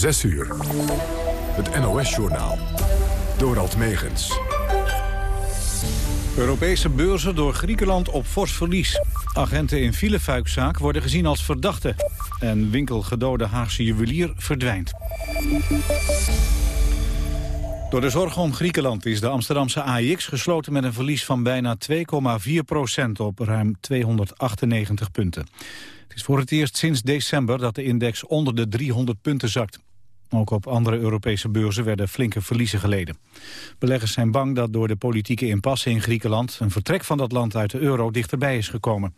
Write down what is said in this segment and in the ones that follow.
6 uur. Het NOS-journaal. Dorald Megens. Europese beurzen door Griekenland op fors verlies. Agenten in filefuikzaak worden gezien als verdachten. En winkelgedode Haagse juwelier verdwijnt. Door de zorg om Griekenland is de Amsterdamse AIX gesloten met een verlies van bijna 2,4 procent op ruim 298 punten. Het is voor het eerst sinds december dat de index onder de 300 punten zakt. Ook op andere Europese beurzen werden flinke verliezen geleden. Beleggers zijn bang dat door de politieke impasse in Griekenland... een vertrek van dat land uit de euro dichterbij is gekomen.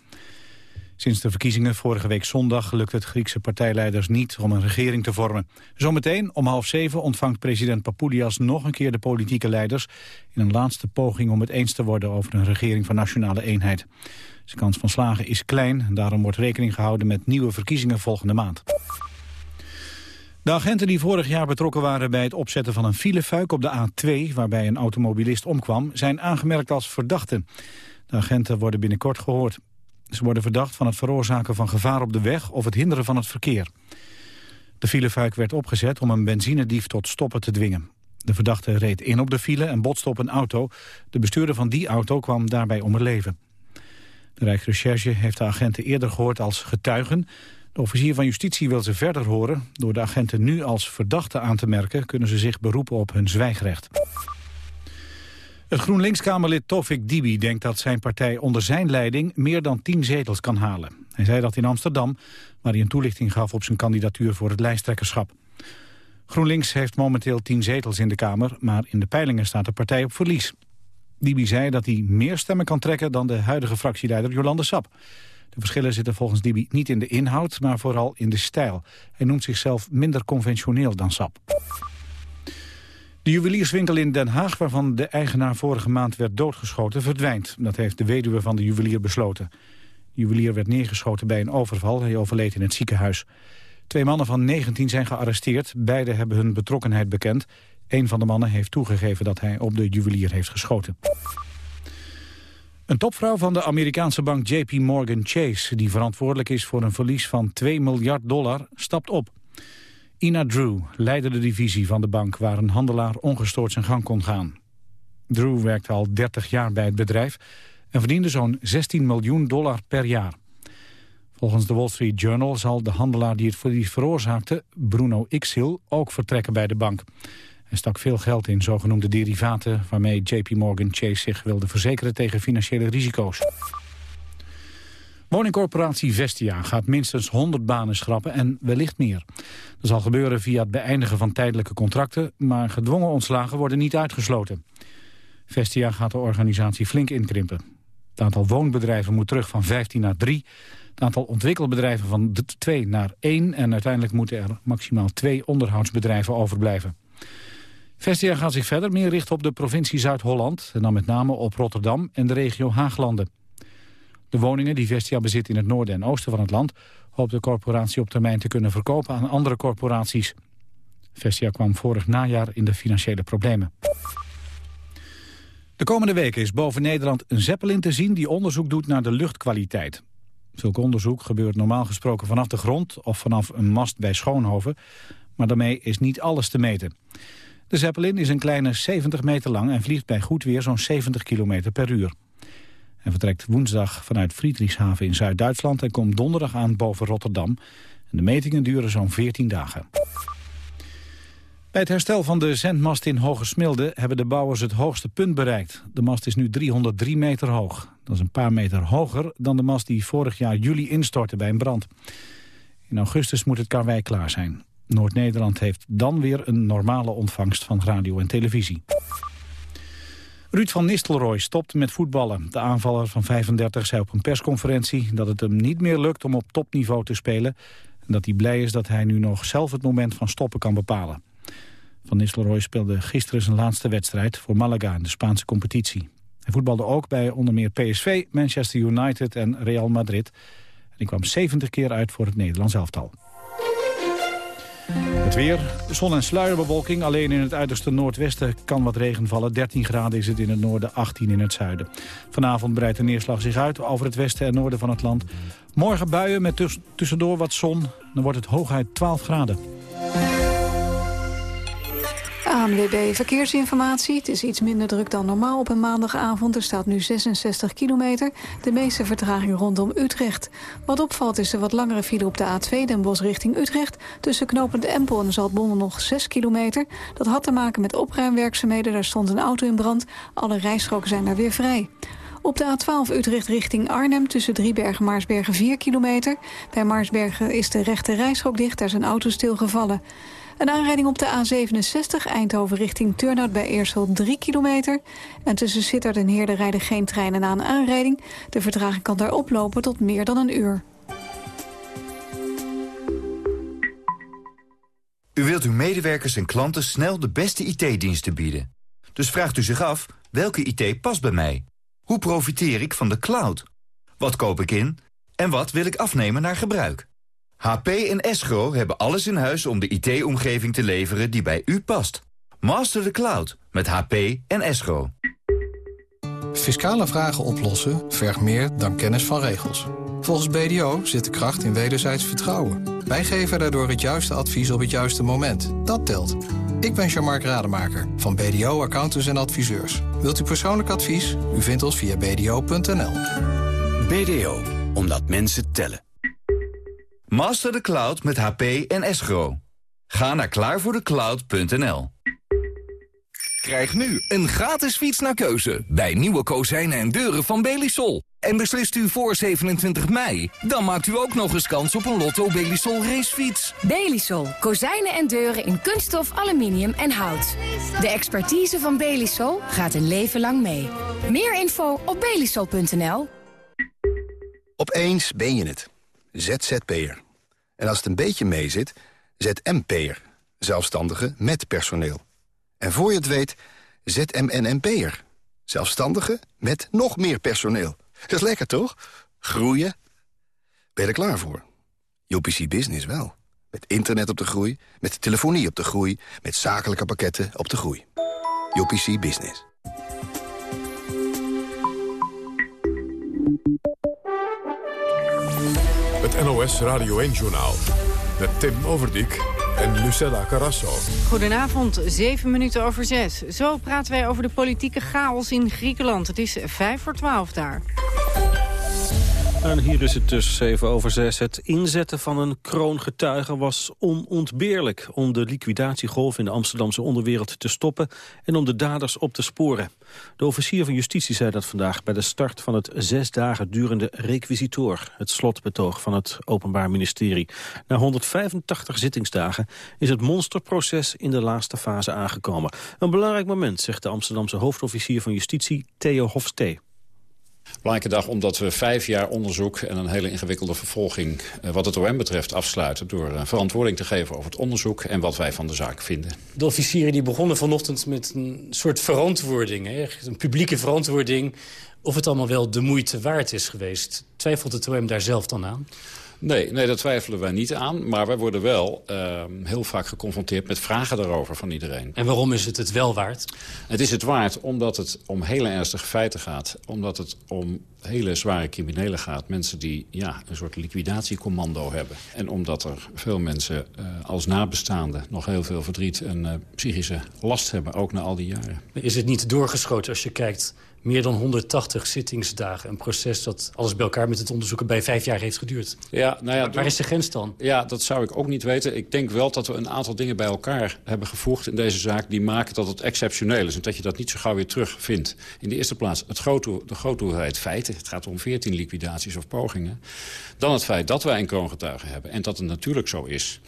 Sinds de verkiezingen vorige week zondag lukt het Griekse partijleiders niet om een regering te vormen. Zometeen om half zeven ontvangt president Papoulias nog een keer de politieke leiders... in een laatste poging om het eens te worden over een regering van nationale eenheid. Zijn kans van slagen is klein daarom wordt rekening gehouden met nieuwe verkiezingen volgende maand. De agenten die vorig jaar betrokken waren bij het opzetten van een filefuik op de A2... waarbij een automobilist omkwam, zijn aangemerkt als verdachten. De agenten worden binnenkort gehoord. Ze worden verdacht van het veroorzaken van gevaar op de weg... of het hinderen van het verkeer. De filefuik werd opgezet om een benzinedief tot stoppen te dwingen. De verdachte reed in op de file en botste op een auto. De bestuurder van die auto kwam daarbij om het leven. De Rijksrecherche heeft de agenten eerder gehoord als getuigen... De officier van justitie wil ze verder horen. Door de agenten nu als verdachte aan te merken... kunnen ze zich beroepen op hun zwijgrecht. Het GroenLinks-Kamerlid Tofik Dibi denkt dat zijn partij onder zijn leiding meer dan tien zetels kan halen. Hij zei dat in Amsterdam, waar hij een toelichting gaf op zijn kandidatuur voor het lijsttrekkerschap. GroenLinks heeft momenteel tien zetels in de Kamer, maar in de peilingen staat de partij op verlies. Dibi zei dat hij meer stemmen kan trekken dan de huidige fractieleider Jolande Sap. De verschillen zitten volgens Dibi niet in de inhoud, maar vooral in de stijl. Hij noemt zichzelf minder conventioneel dan Sap. De juwelierswinkel in Den Haag, waarvan de eigenaar vorige maand werd doodgeschoten, verdwijnt. Dat heeft de weduwe van de juwelier besloten. De juwelier werd neergeschoten bij een overval. Hij overleed in het ziekenhuis. Twee mannen van 19 zijn gearresteerd. Beide hebben hun betrokkenheid bekend. Een van de mannen heeft toegegeven dat hij op de juwelier heeft geschoten. Een topvrouw van de Amerikaanse bank JP Morgan Chase... die verantwoordelijk is voor een verlies van 2 miljard dollar, stapt op. Ina Drew leidde de divisie van de bank... waar een handelaar ongestoord zijn gang kon gaan. Drew werkte al 30 jaar bij het bedrijf... en verdiende zo'n 16 miljoen dollar per jaar. Volgens de Wall Street Journal zal de handelaar die het verlies veroorzaakte... Bruno Ixhill ook vertrekken bij de bank... Hij stak veel geld in zogenoemde derivaten... waarmee JP Morgan Chase zich wilde verzekeren tegen financiële risico's. Woningcorporatie Vestia gaat minstens 100 banen schrappen en wellicht meer. Dat zal gebeuren via het beëindigen van tijdelijke contracten... maar gedwongen ontslagen worden niet uitgesloten. Vestia gaat de organisatie flink inkrimpen. Het aantal woonbedrijven moet terug van 15 naar 3. Het aantal ontwikkelbedrijven van 2 naar 1. En uiteindelijk moeten er maximaal twee onderhoudsbedrijven overblijven. Vestia gaat zich verder meer richten op de provincie Zuid-Holland... en dan met name op Rotterdam en de regio Haaglanden. De woningen die Vestia bezit in het noorden en oosten van het land... hoopt de corporatie op termijn te kunnen verkopen aan andere corporaties. Vestia kwam vorig najaar in de financiële problemen. De komende weken is boven Nederland een zeppelin te zien... die onderzoek doet naar de luchtkwaliteit. Zulk onderzoek gebeurt normaal gesproken vanaf de grond... of vanaf een mast bij Schoonhoven, maar daarmee is niet alles te meten. De Zeppelin is een kleine 70 meter lang en vliegt bij goed weer zo'n 70 km per uur. Hij vertrekt woensdag vanuit Friedrichshaven in Zuid-Duitsland... en komt donderdag aan boven Rotterdam. En de metingen duren zo'n 14 dagen. Bij het herstel van de zendmast in Hogesmilde hebben de bouwers het hoogste punt bereikt. De mast is nu 303 meter hoog. Dat is een paar meter hoger dan de mast die vorig jaar juli instortte bij een brand. In augustus moet het karwei klaar zijn. Noord-Nederland heeft dan weer een normale ontvangst van radio en televisie. Ruud van Nistelrooy stopt met voetballen. De aanvaller van 35 zei op een persconferentie dat het hem niet meer lukt om op topniveau te spelen. En dat hij blij is dat hij nu nog zelf het moment van stoppen kan bepalen. Van Nistelrooy speelde gisteren zijn laatste wedstrijd voor Malaga in de Spaanse competitie. Hij voetbalde ook bij onder meer PSV, Manchester United en Real Madrid. En hij kwam 70 keer uit voor het Nederlands elftal. Het weer, zon- en sluierbewolking. Alleen in het uiterste noordwesten kan wat regen vallen. 13 graden is het in het noorden, 18 in het zuiden. Vanavond breidt de neerslag zich uit over het westen en noorden van het land. Morgen buien met tussendoor wat zon. Dan wordt het hooguit 12 graden. ANWB Verkeersinformatie. Het is iets minder druk dan normaal op een maandagavond. Er staat nu 66 kilometer. De meeste vertraging rondom Utrecht. Wat opvalt is de wat langere file op de A2 Den Bosch richting Utrecht. Tussen knopend Empel en Zaltbommel nog 6 kilometer. Dat had te maken met opruimwerkzaamheden. Daar stond een auto in brand. Alle rijstroken zijn daar weer vrij. Op de A12 Utrecht richting Arnhem tussen Driebergen en Maarsbergen 4 kilometer. Bij Maarsbergen is de rechte rijstrook dicht, daar zijn auto stilgevallen. Een aanrijding op de A67 Eindhoven richting Turnhout bij Eersel 3 kilometer. En tussen Sittard en Heerde rijden geen treinen na een aanrijding. De vertraging kan daar oplopen tot meer dan een uur. U wilt uw medewerkers en klanten snel de beste IT-diensten bieden. Dus vraagt u zich af, welke IT past bij mij? Hoe profiteer ik van de cloud? Wat koop ik in? En wat wil ik afnemen naar gebruik? HP en Escro hebben alles in huis om de IT-omgeving te leveren die bij u past. Master the cloud met HP en Escro. Fiscale vragen oplossen vergt meer dan kennis van regels. Volgens BDO zit de kracht in wederzijds vertrouwen. Wij geven daardoor het juiste advies op het juiste moment. Dat telt. Ik ben Jean-Marc Rademaker van BDO Accountants en Adviseurs. Wilt u persoonlijk advies? U vindt ons via bdo.nl. BDO, omdat mensen tellen. Master the cloud met HP en Escro. Ga naar klaarvoordecloud.nl. Krijg nu een gratis fiets naar keuze bij nieuwe kozijnen en deuren van Belisol. En beslist u voor 27 mei, dan maakt u ook nog eens kans op een Lotto Belisol racefiets. Belisol. Kozijnen en deuren in kunststof, aluminium en hout. De expertise van Belisol gaat een leven lang mee. Meer info op belisol.nl. Opeens ben je het. ZZP'er. En als het een beetje meezit, ZMP'er. Zelfstandige met personeel. En voor je het weet, ZMNMP'er. Zelfstandige met nog meer personeel. Dat is lekker, toch? Groeien. Ben je er klaar voor? UPC Business wel. Met internet op de groei, met telefonie op de groei... met zakelijke pakketten op de groei. UPC Business. NOS Radio 1-journaal. Met Tim Overdijk en Lucella Carrasso. Goedenavond, 7 minuten over 6. Zo praten wij over de politieke chaos in Griekenland. Het is 5 voor 12 daar. En hier is het dus even over zes. Het inzetten van een kroongetuige was onontbeerlijk... om de liquidatiegolf in de Amsterdamse onderwereld te stoppen... en om de daders op te sporen. De officier van justitie zei dat vandaag... bij de start van het zes dagen durende requisitoor... het slotbetoog van het Openbaar Ministerie. Na 185 zittingsdagen is het monsterproces in de laatste fase aangekomen. Een belangrijk moment, zegt de Amsterdamse hoofdofficier van justitie Theo Hofstee. Belangrijke dag omdat we vijf jaar onderzoek en een hele ingewikkelde vervolging... Eh, wat het OM betreft afsluiten door uh, verantwoording te geven over het onderzoek... en wat wij van de zaak vinden. De officieren die begonnen vanochtend met een soort verantwoording. Een publieke verantwoording of het allemaal wel de moeite waard is geweest. Twijfelt het OM daar zelf dan aan? Nee, nee, daar twijfelen wij niet aan. Maar wij worden wel uh, heel vaak geconfronteerd met vragen daarover van iedereen. En waarom is het het wel waard? Het is het waard omdat het om hele ernstige feiten gaat. Omdat het om hele zware criminelen gaat. Mensen die ja, een soort liquidatiecommando hebben. En omdat er veel mensen uh, als nabestaanden nog heel veel verdriet en uh, psychische last hebben. Ook na al die jaren. Is het niet doorgeschoten als je kijkt meer dan 180 zittingsdagen. Een proces dat alles bij elkaar met het onderzoeken bij vijf jaar heeft geduurd. Ja, nou ja, Waar is de grens dan? Ja, dat zou ik ook niet weten. Ik denk wel dat we een aantal dingen bij elkaar hebben gevoegd in deze zaak... die maken dat het exceptioneel is en dat je dat niet zo gauw weer terugvindt. In de eerste plaats het grote, de grote hoeveelheid feiten. Het gaat om 14 liquidaties of pogingen. Dan het feit dat wij een kroongetuige hebben en dat het natuurlijk zo is...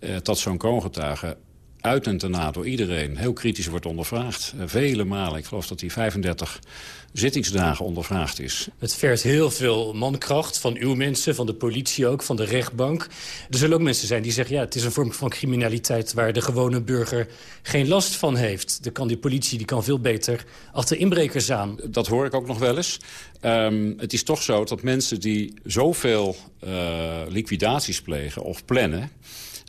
Uh, dat zo'n kroongetuige uit en na door iedereen heel kritisch wordt ondervraagd. Vele malen, ik geloof dat hij 35 zittingsdagen ondervraagd is. Het vergt heel veel mankracht van uw mensen, van de politie ook, van de rechtbank. Er zullen ook mensen zijn die zeggen... ja, het is een vorm van criminaliteit waar de gewone burger geen last van heeft. Dan kan die politie die kan veel beter achter inbrekers aan. Dat hoor ik ook nog wel eens. Um, het is toch zo dat mensen die zoveel uh, liquidaties plegen of plannen...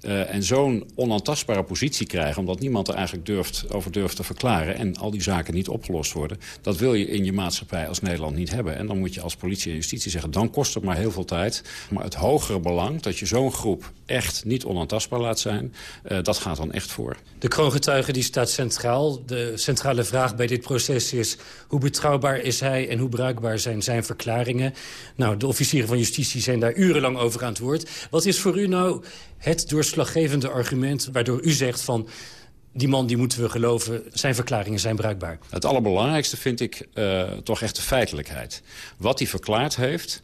Uh, en zo'n onaantastbare positie krijgen... omdat niemand er eigenlijk durft, over durft te verklaren... en al die zaken niet opgelost worden... dat wil je in je maatschappij als Nederland niet hebben. En dan moet je als politie en justitie zeggen... dan kost het maar heel veel tijd. Maar het hogere belang dat je zo'n groep echt niet onaantastbaar laat zijn... Uh, dat gaat dan echt voor. De kroongetuige die staat centraal. De centrale vraag bij dit proces is... hoe betrouwbaar is hij en hoe bruikbaar zijn zijn verklaringen? Nou, de officieren van justitie zijn daar urenlang over aan het woord. Wat is voor u nou het doorslaggevende argument waardoor u zegt van die man die moeten we geloven, zijn verklaringen zijn bruikbaar. Het allerbelangrijkste vind ik uh, toch echt de feitelijkheid. Wat hij verklaard heeft,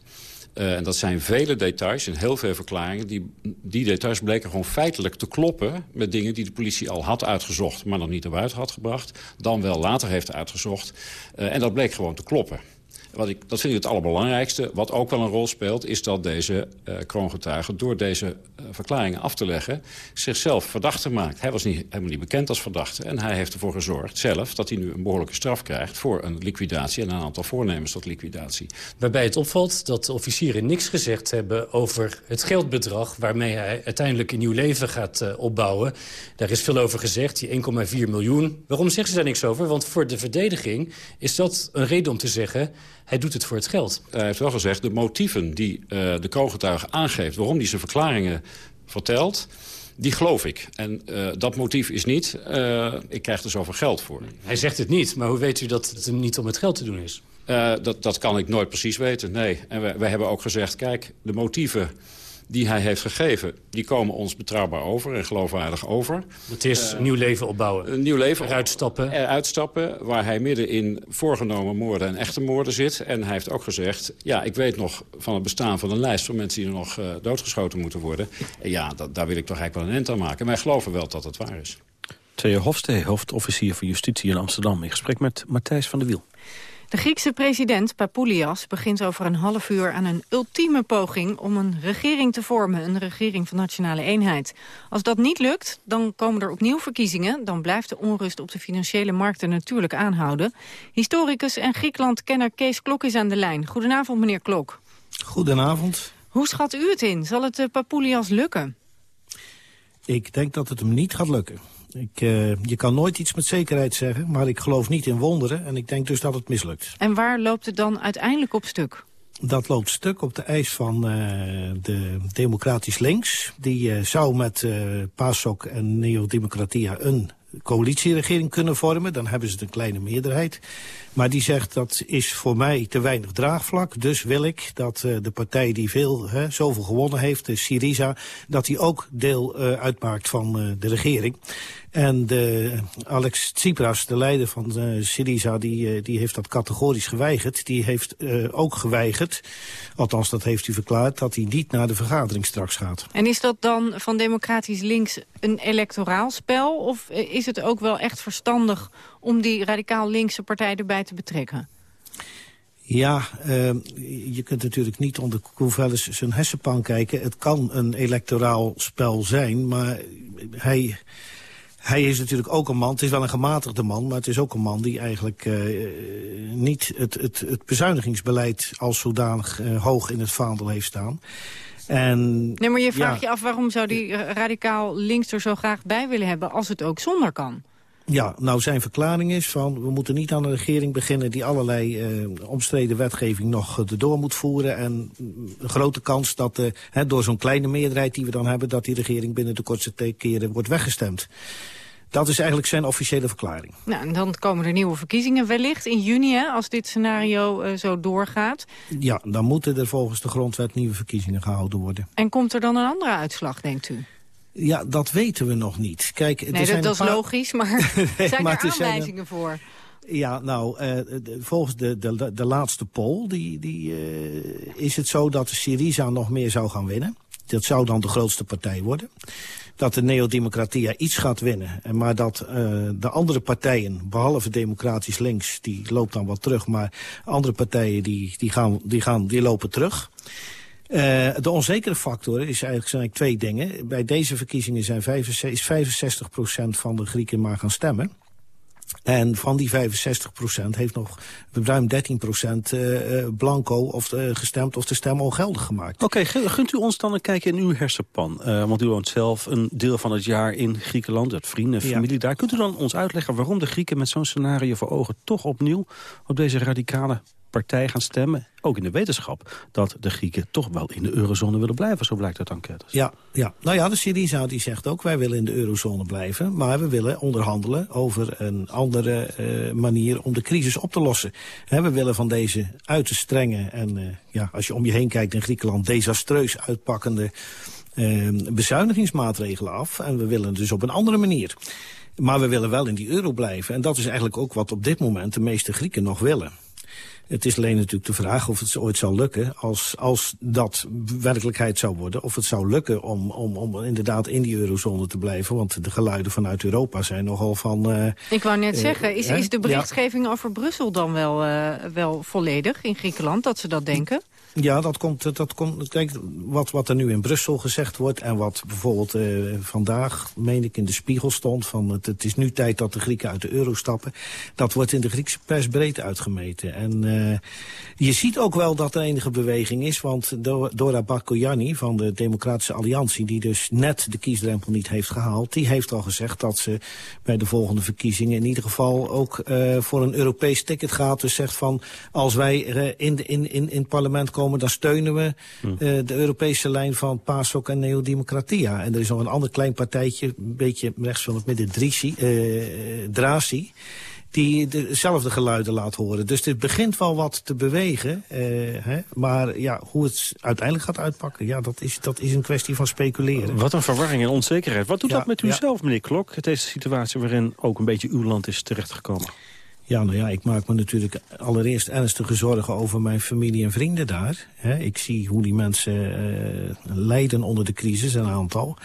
uh, en dat zijn vele details en heel veel verklaringen... Die, die details bleken gewoon feitelijk te kloppen... met dingen die de politie al had uitgezocht... maar nog niet naar buiten had gebracht. Dan wel later heeft uitgezocht. Uh, en dat bleek gewoon te kloppen. Wat ik, dat vind ik het allerbelangrijkste. Wat ook wel een rol speelt, is dat deze uh, kroongetuige... door deze uh, verklaringen af te leggen, zichzelf verdachte maakt. Hij was niet, helemaal niet bekend als verdachte. En hij heeft ervoor gezorgd zelf dat hij nu een behoorlijke straf krijgt... voor een liquidatie en een aantal voornemens tot liquidatie. Waarbij het opvalt dat de officieren niks gezegd hebben... over het geldbedrag waarmee hij uiteindelijk een nieuw leven gaat uh, opbouwen. Daar is veel over gezegd, die 1,4 miljoen. Waarom zeggen ze daar niks over? Want voor de verdediging is dat een reden om te zeggen hij doet het voor het geld. Hij heeft wel gezegd, de motieven die uh, de kroongetuige aangeeft... waarom hij zijn verklaringen vertelt, die geloof ik. En uh, dat motief is niet, uh, ik krijg er zoveel geld voor. Hij zegt het niet, maar hoe weet u dat het hem niet om het geld te doen is? Dat, dat kan ik nooit precies weten, nee. En wij, wij hebben ook gezegd, kijk, de motieven die hij heeft gegeven... die komen ons betrouwbaar over en geloofwaardig over. Het is uh, een nieuw leven opbouwen. Een nieuw leven. Eruit stappen. Eruit stappen, waar hij midden in voorgenomen moorden en echte moorden zit. En hij heeft ook gezegd, ja, ik weet nog van het bestaan van een lijst... van mensen die er nog uh, doodgeschoten moeten worden. En ja, dat, daar wil ik toch eigenlijk wel een end aan maken. En wij geloven wel dat het waar is. Tweeër Hofstee, hoofdofficier van Justitie in Amsterdam... in gesprek met Matthijs van der Wiel. De Griekse president Papoulias begint over een half uur aan een ultieme poging om een regering te vormen, een regering van nationale eenheid. Als dat niet lukt, dan komen er opnieuw verkiezingen, dan blijft de onrust op de financiële markten natuurlijk aanhouden. Historicus en Griekenland-kenner Kees Klok is aan de lijn. Goedenavond, meneer Klok. Goedenavond. Hoe schat u het in? Zal het uh, Papoulias lukken? Ik denk dat het hem niet gaat lukken. Ik, uh, je kan nooit iets met zekerheid zeggen, maar ik geloof niet in wonderen. En ik denk dus dat het mislukt. En waar loopt het dan uiteindelijk op stuk? Dat loopt stuk op de eis van uh, de democratisch links. Die uh, zou met PASOK en Neo-Democratia een coalitieregering kunnen vormen. Dan hebben ze een kleine meerderheid. Maar die zegt dat is voor mij te weinig draagvlak. Dus wil ik dat uh, de partij die veel, hè, zoveel gewonnen heeft, de Syriza... dat die ook deel uh, uitmaakt van uh, de regering. En Alex Tsipras, de leider van Syriza, die, die heeft dat categorisch geweigerd. Die heeft ook geweigerd, althans dat heeft hij verklaard... dat hij niet naar de vergadering straks gaat. En is dat dan van democratisch links een electoraal spel? Of is het ook wel echt verstandig om die radicaal linkse partij erbij te betrekken? Ja, uh, je kunt natuurlijk niet onder Koevelis zijn hersenpan kijken. Het kan een electoraal spel zijn, maar hij... Hij is natuurlijk ook een man, het is wel een gematigde man... maar het is ook een man die eigenlijk uh, niet het, het, het bezuinigingsbeleid... als zodanig uh, hoog in het vaandel heeft staan. En, nee, maar je vraagt ja, je af waarom zou die radicaal links er zo graag bij willen hebben... als het ook zonder kan? Ja, nou zijn verklaring is van... we moeten niet aan een regering beginnen die allerlei uh, omstreden wetgeving nog uh, erdoor moet voeren. En een grote kans dat hè, door zo'n kleine meerderheid die we dan hebben... dat die regering binnen de kortste keren wordt weggestemd. Dat is eigenlijk zijn officiële verklaring. Nou, en dan komen er nieuwe verkiezingen wellicht in juni, hè, als dit scenario uh, zo doorgaat. Ja, dan moeten er volgens de grondwet nieuwe verkiezingen gehouden worden. En komt er dan een andere uitslag, denkt u? Ja, dat weten we nog niet. Kijk, nee, er zijn dat, dat is logisch, maar nee, zijn maar er aanwijzingen zijn voor? Ja, nou, uh, de, volgens de, de, de laatste poll die, die, uh, is het zo dat de Syriza nog meer zou gaan winnen. Dat zou dan de grootste partij worden. Dat de Neodemocratia iets gaat winnen. Maar dat uh, de andere partijen, behalve democratisch links, die loopt dan wat terug. Maar andere partijen die, die, gaan, die, gaan, die lopen terug. Uh, de onzekere factor is eigenlijk, zijn eigenlijk twee dingen. Bij deze verkiezingen zijn 65, is 65% van de Grieken maar gaan stemmen. En van die 65 procent heeft nog ruim 13 procent uh, blanco of, gestemd of de stem ongeldig gemaakt. Oké, okay, gunt u ons dan een kijkje in uw hersenpan? Uh, want u woont zelf een deel van het jaar in Griekenland, het vrienden en familie ja. daar. Kunt u dan ons uitleggen waarom de Grieken met zo'n scenario voor ogen toch opnieuw op deze radicale partij gaan stemmen, ook in de wetenschap, dat de Grieken toch wel in de eurozone willen blijven, zo blijkt uit enquêtes. Ja, ja. nou ja, de Syriza die zegt ook, wij willen in de eurozone blijven, maar we willen onderhandelen over een andere uh, manier om de crisis op te lossen. We willen van deze uiterst strenge en, uh, ja, als je om je heen kijkt in Griekenland, desastreus uitpakkende uh, bezuinigingsmaatregelen af. En we willen dus op een andere manier. Maar we willen wel in die euro blijven. En dat is eigenlijk ook wat op dit moment de meeste Grieken nog willen. Het is alleen natuurlijk de vraag of het ooit zal lukken als, als dat werkelijkheid zou worden. Of het zou lukken om, om, om inderdaad in die eurozone te blijven. Want de geluiden vanuit Europa zijn nogal van... Uh, Ik wou net uh, zeggen, is, is de berichtgeving ja. over Brussel dan wel, uh, wel volledig in Griekenland? Dat ze dat denken? Ja, dat komt, dat komt kijk, wat, wat er nu in Brussel gezegd wordt... en wat bijvoorbeeld uh, vandaag, meen ik, in de spiegel stond... van het, het is nu tijd dat de Grieken uit de euro stappen... dat wordt in de Griekse pers breed uitgemeten. En uh, je ziet ook wel dat er enige beweging is... want Dora Bakoyanni van de Democratische Alliantie... die dus net de kiesdrempel niet heeft gehaald... die heeft al gezegd dat ze bij de volgende verkiezingen... in ieder geval ook uh, voor een Europees ticket gaat. Dus zegt van, als wij in, de, in, in, in het parlement komen komen, dan steunen we hm. uh, de Europese lijn van PASOK en Neodemocratia. En er is nog een ander klein partijtje, een beetje rechts van het midden, Drisi, uh, Drasi die dezelfde geluiden laat horen. Dus dit begint wel wat te bewegen. Uh, hè? Maar ja, hoe het uiteindelijk gaat uitpakken, ja, dat, is, dat is een kwestie van speculeren. Wat een verwarring en onzekerheid. Wat doet ja, dat met u ja. zelf, meneer Klok? Deze situatie waarin ook een beetje uw land is terechtgekomen. Ja, nou ja, ik maak me natuurlijk allereerst ernstige zorgen over mijn familie en vrienden daar. Ik zie hoe die mensen uh, lijden onder de crisis, een aantal.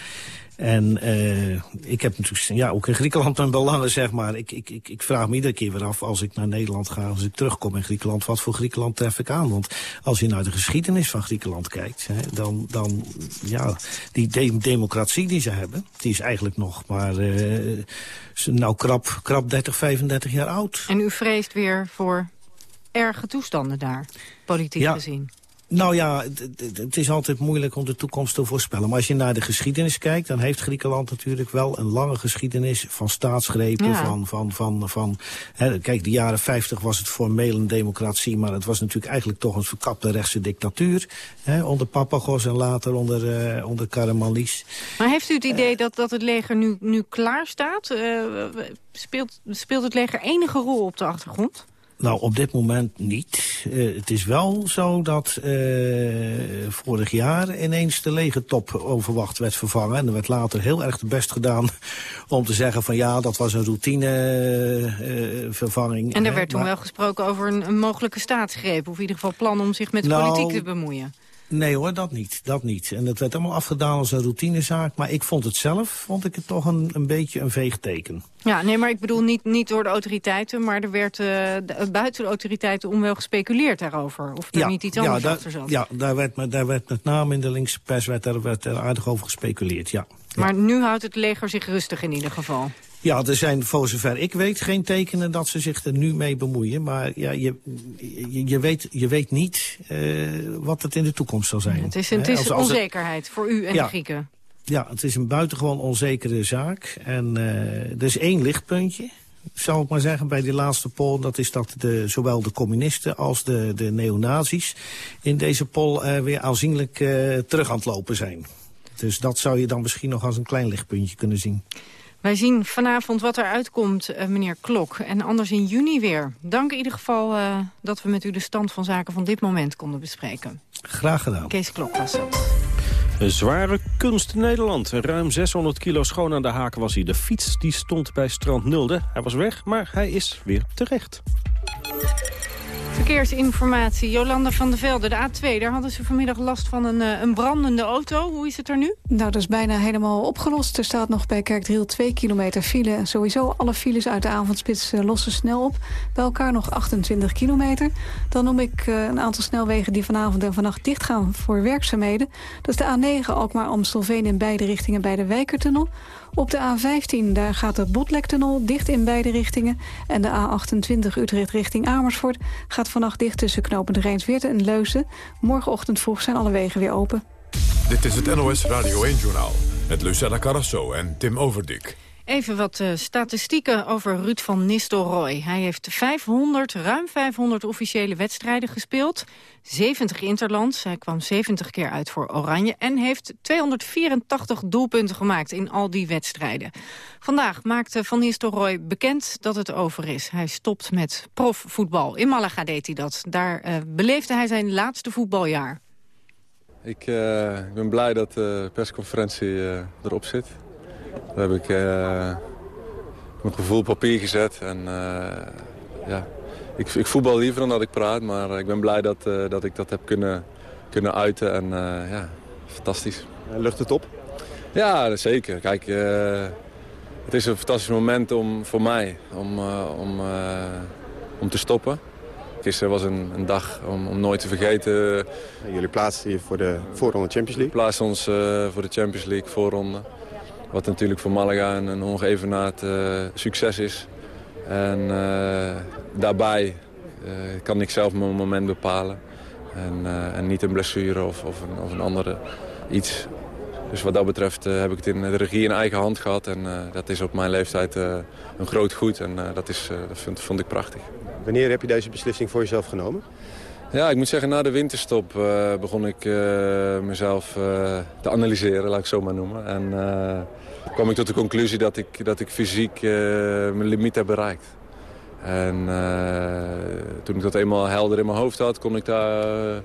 En uh, ik heb natuurlijk ja, ook in Griekenland mijn belangen, zeg maar. Ik, ik, ik, ik vraag me iedere keer weer af als ik naar Nederland ga, als ik terugkom in Griekenland, wat voor Griekenland tref ik aan? Want als je naar de geschiedenis van Griekenland kijkt, hè, dan, dan, ja, die de democratie die ze hebben, die is eigenlijk nog maar, uh, nou krap, krap 30, 35 jaar oud. En u vreest weer voor erge toestanden daar, politiek ja. gezien? Nou ja, het is altijd moeilijk om de toekomst te voorspellen. Maar als je naar de geschiedenis kijkt, dan heeft Griekenland natuurlijk wel een lange geschiedenis van staatsgrepen. Ja. Van, van, van, van, hè, kijk, de jaren 50 was het formeel een democratie, maar het was natuurlijk eigenlijk toch een verkapte rechtse dictatuur. Hè, onder Papagos en later onder, uh, onder Karamanlis. Maar heeft u het idee uh, dat, dat het leger nu, nu klaar staat? Uh, speelt, speelt het leger enige rol op de achtergrond? Nou, op dit moment niet. Uh, het is wel zo dat uh, vorig jaar ineens de legertop overwacht werd vervangen. En er werd later heel erg de best gedaan om te zeggen van ja, dat was een routinevervanging. en er werd toen maar... wel gesproken over een, een, mogelijke staatsgreep. Of in ieder geval plan om zich met nou, politiek te bemoeien. Nee hoor, dat niet. Dat niet. En het werd allemaal afgedaan als een routinezaak. Maar ik vond het zelf, vond ik het toch een, een beetje een veeg teken. Ja, nee, maar ik bedoel niet, niet door de autoriteiten... maar er werd uh, de, buiten de autoriteiten onwel gespeculeerd daarover. Of er ja, niet iets anders ja, achter zat. Ja, daar werd, daar werd met name in de linkse pers werd er, werd er aardig over gespeculeerd, ja. Maar ja. nu houdt het leger zich rustig in ieder geval. Ja, er zijn voor zover ik weet geen tekenen dat ze zich er nu mee bemoeien. Maar ja, je, je, weet, je weet niet uh, wat het in de toekomst zal zijn. Het is, het is als, als onzekerheid het, voor u en ja, de Grieken. Ja, het is een buitengewoon onzekere zaak. En uh, er is één lichtpuntje, zou ik maar zeggen, bij die laatste poll. Dat is dat de, zowel de communisten als de, de neonazis in deze poll uh, weer aanzienlijk uh, terug aan het lopen zijn. Dus dat zou je dan misschien nog als een klein lichtpuntje kunnen zien. Wij zien vanavond wat er uitkomt, uh, meneer Klok. En anders in juni weer. Dank in ieder geval uh, dat we met u de stand van zaken van dit moment konden bespreken. Graag gedaan. Kees Klok was het. Een zware kunst in Nederland. Ruim 600 kilo schoon aan de haken was hij. De fiets die stond bij strand Nulde. Hij was weg, maar hij is weer terecht. Verkeersinformatie, Jolanda van der Velde, de A2. Daar hadden ze vanmiddag last van een, eh, een brandende auto. Hoe is het er nu? Nou, dat is bijna helemaal opgelost. Er staat nog bij Kerkdriel 2 kilometer file. Sowieso alle files uit de avondspits eh, lossen snel op. Bij elkaar nog 28 kilometer. Dan noem ik eh, een aantal snelwegen die vanavond en vannacht dichtgaan voor werkzaamheden. Dat is de A9 Alkmaar-Amstelveen in beide richtingen bij de Wijkertunnel. Op de A15 daar gaat de Botlektunnel dicht in beide richtingen. En de A28 Utrecht richting Amersfoort gaat vannacht dicht tussen knopend Rijnsweert en Leuzen. Morgenochtend vroeg zijn alle wegen weer open. Dit is het NOS Radio 1-journaal met Lucella Carrasso en Tim Overdik. Even wat uh, statistieken over Ruud van Nistelrooy. Hij heeft 500, ruim 500 officiële wedstrijden gespeeld. 70 interlands, hij kwam 70 keer uit voor Oranje... en heeft 284 doelpunten gemaakt in al die wedstrijden. Vandaag maakte Van Nistelrooy bekend dat het over is. Hij stopt met profvoetbal. In Malaga deed hij dat. Daar uh, beleefde hij zijn laatste voetbaljaar. Ik, ik ben blij dat de persconferentie erop zit. Daar heb ik uh, mijn gevoel op papier gezet. En, uh, ja, ik, ik, voetbal liever dan dat ik praat, maar ik ben blij dat, uh, dat ik dat heb kunnen, kunnen uiten. En ja, fantastisch. Lucht het op? Ja, zeker. Kijk, het is een fantastisch moment om, voor mij om, om, om te stoppen. Gisteren was een, een dag om, om, nooit te vergeten. Jullie plaatsten je voor de voorronde Champions League? We plaatsten ons voor de Champions League voorronde. Wat natuurlijk voor Malaga een, een ongeëvenaard uh, succes is. En uh, daarbij uh, kan ik zelf mijn moment bepalen. En, en niet een blessure of, of, een, of een andere iets. Dus wat dat betreft heb ik het in de regie in eigen hand gehad. En dat is op mijn leeftijd een groot goed. En dat, is, dat vond ik prachtig. Wanneer heb je deze beslissing voor jezelf genomen? Ja, ik moet zeggen, na de winterstop uh, begon ik uh, mezelf uh, te analyseren, laat ik zo maar noemen. En kwam ik tot de conclusie dat ik, dat ik fysiek mijn limiet heb bereikt. En toen ik dat eenmaal helder in mijn hoofd had, kon ik daar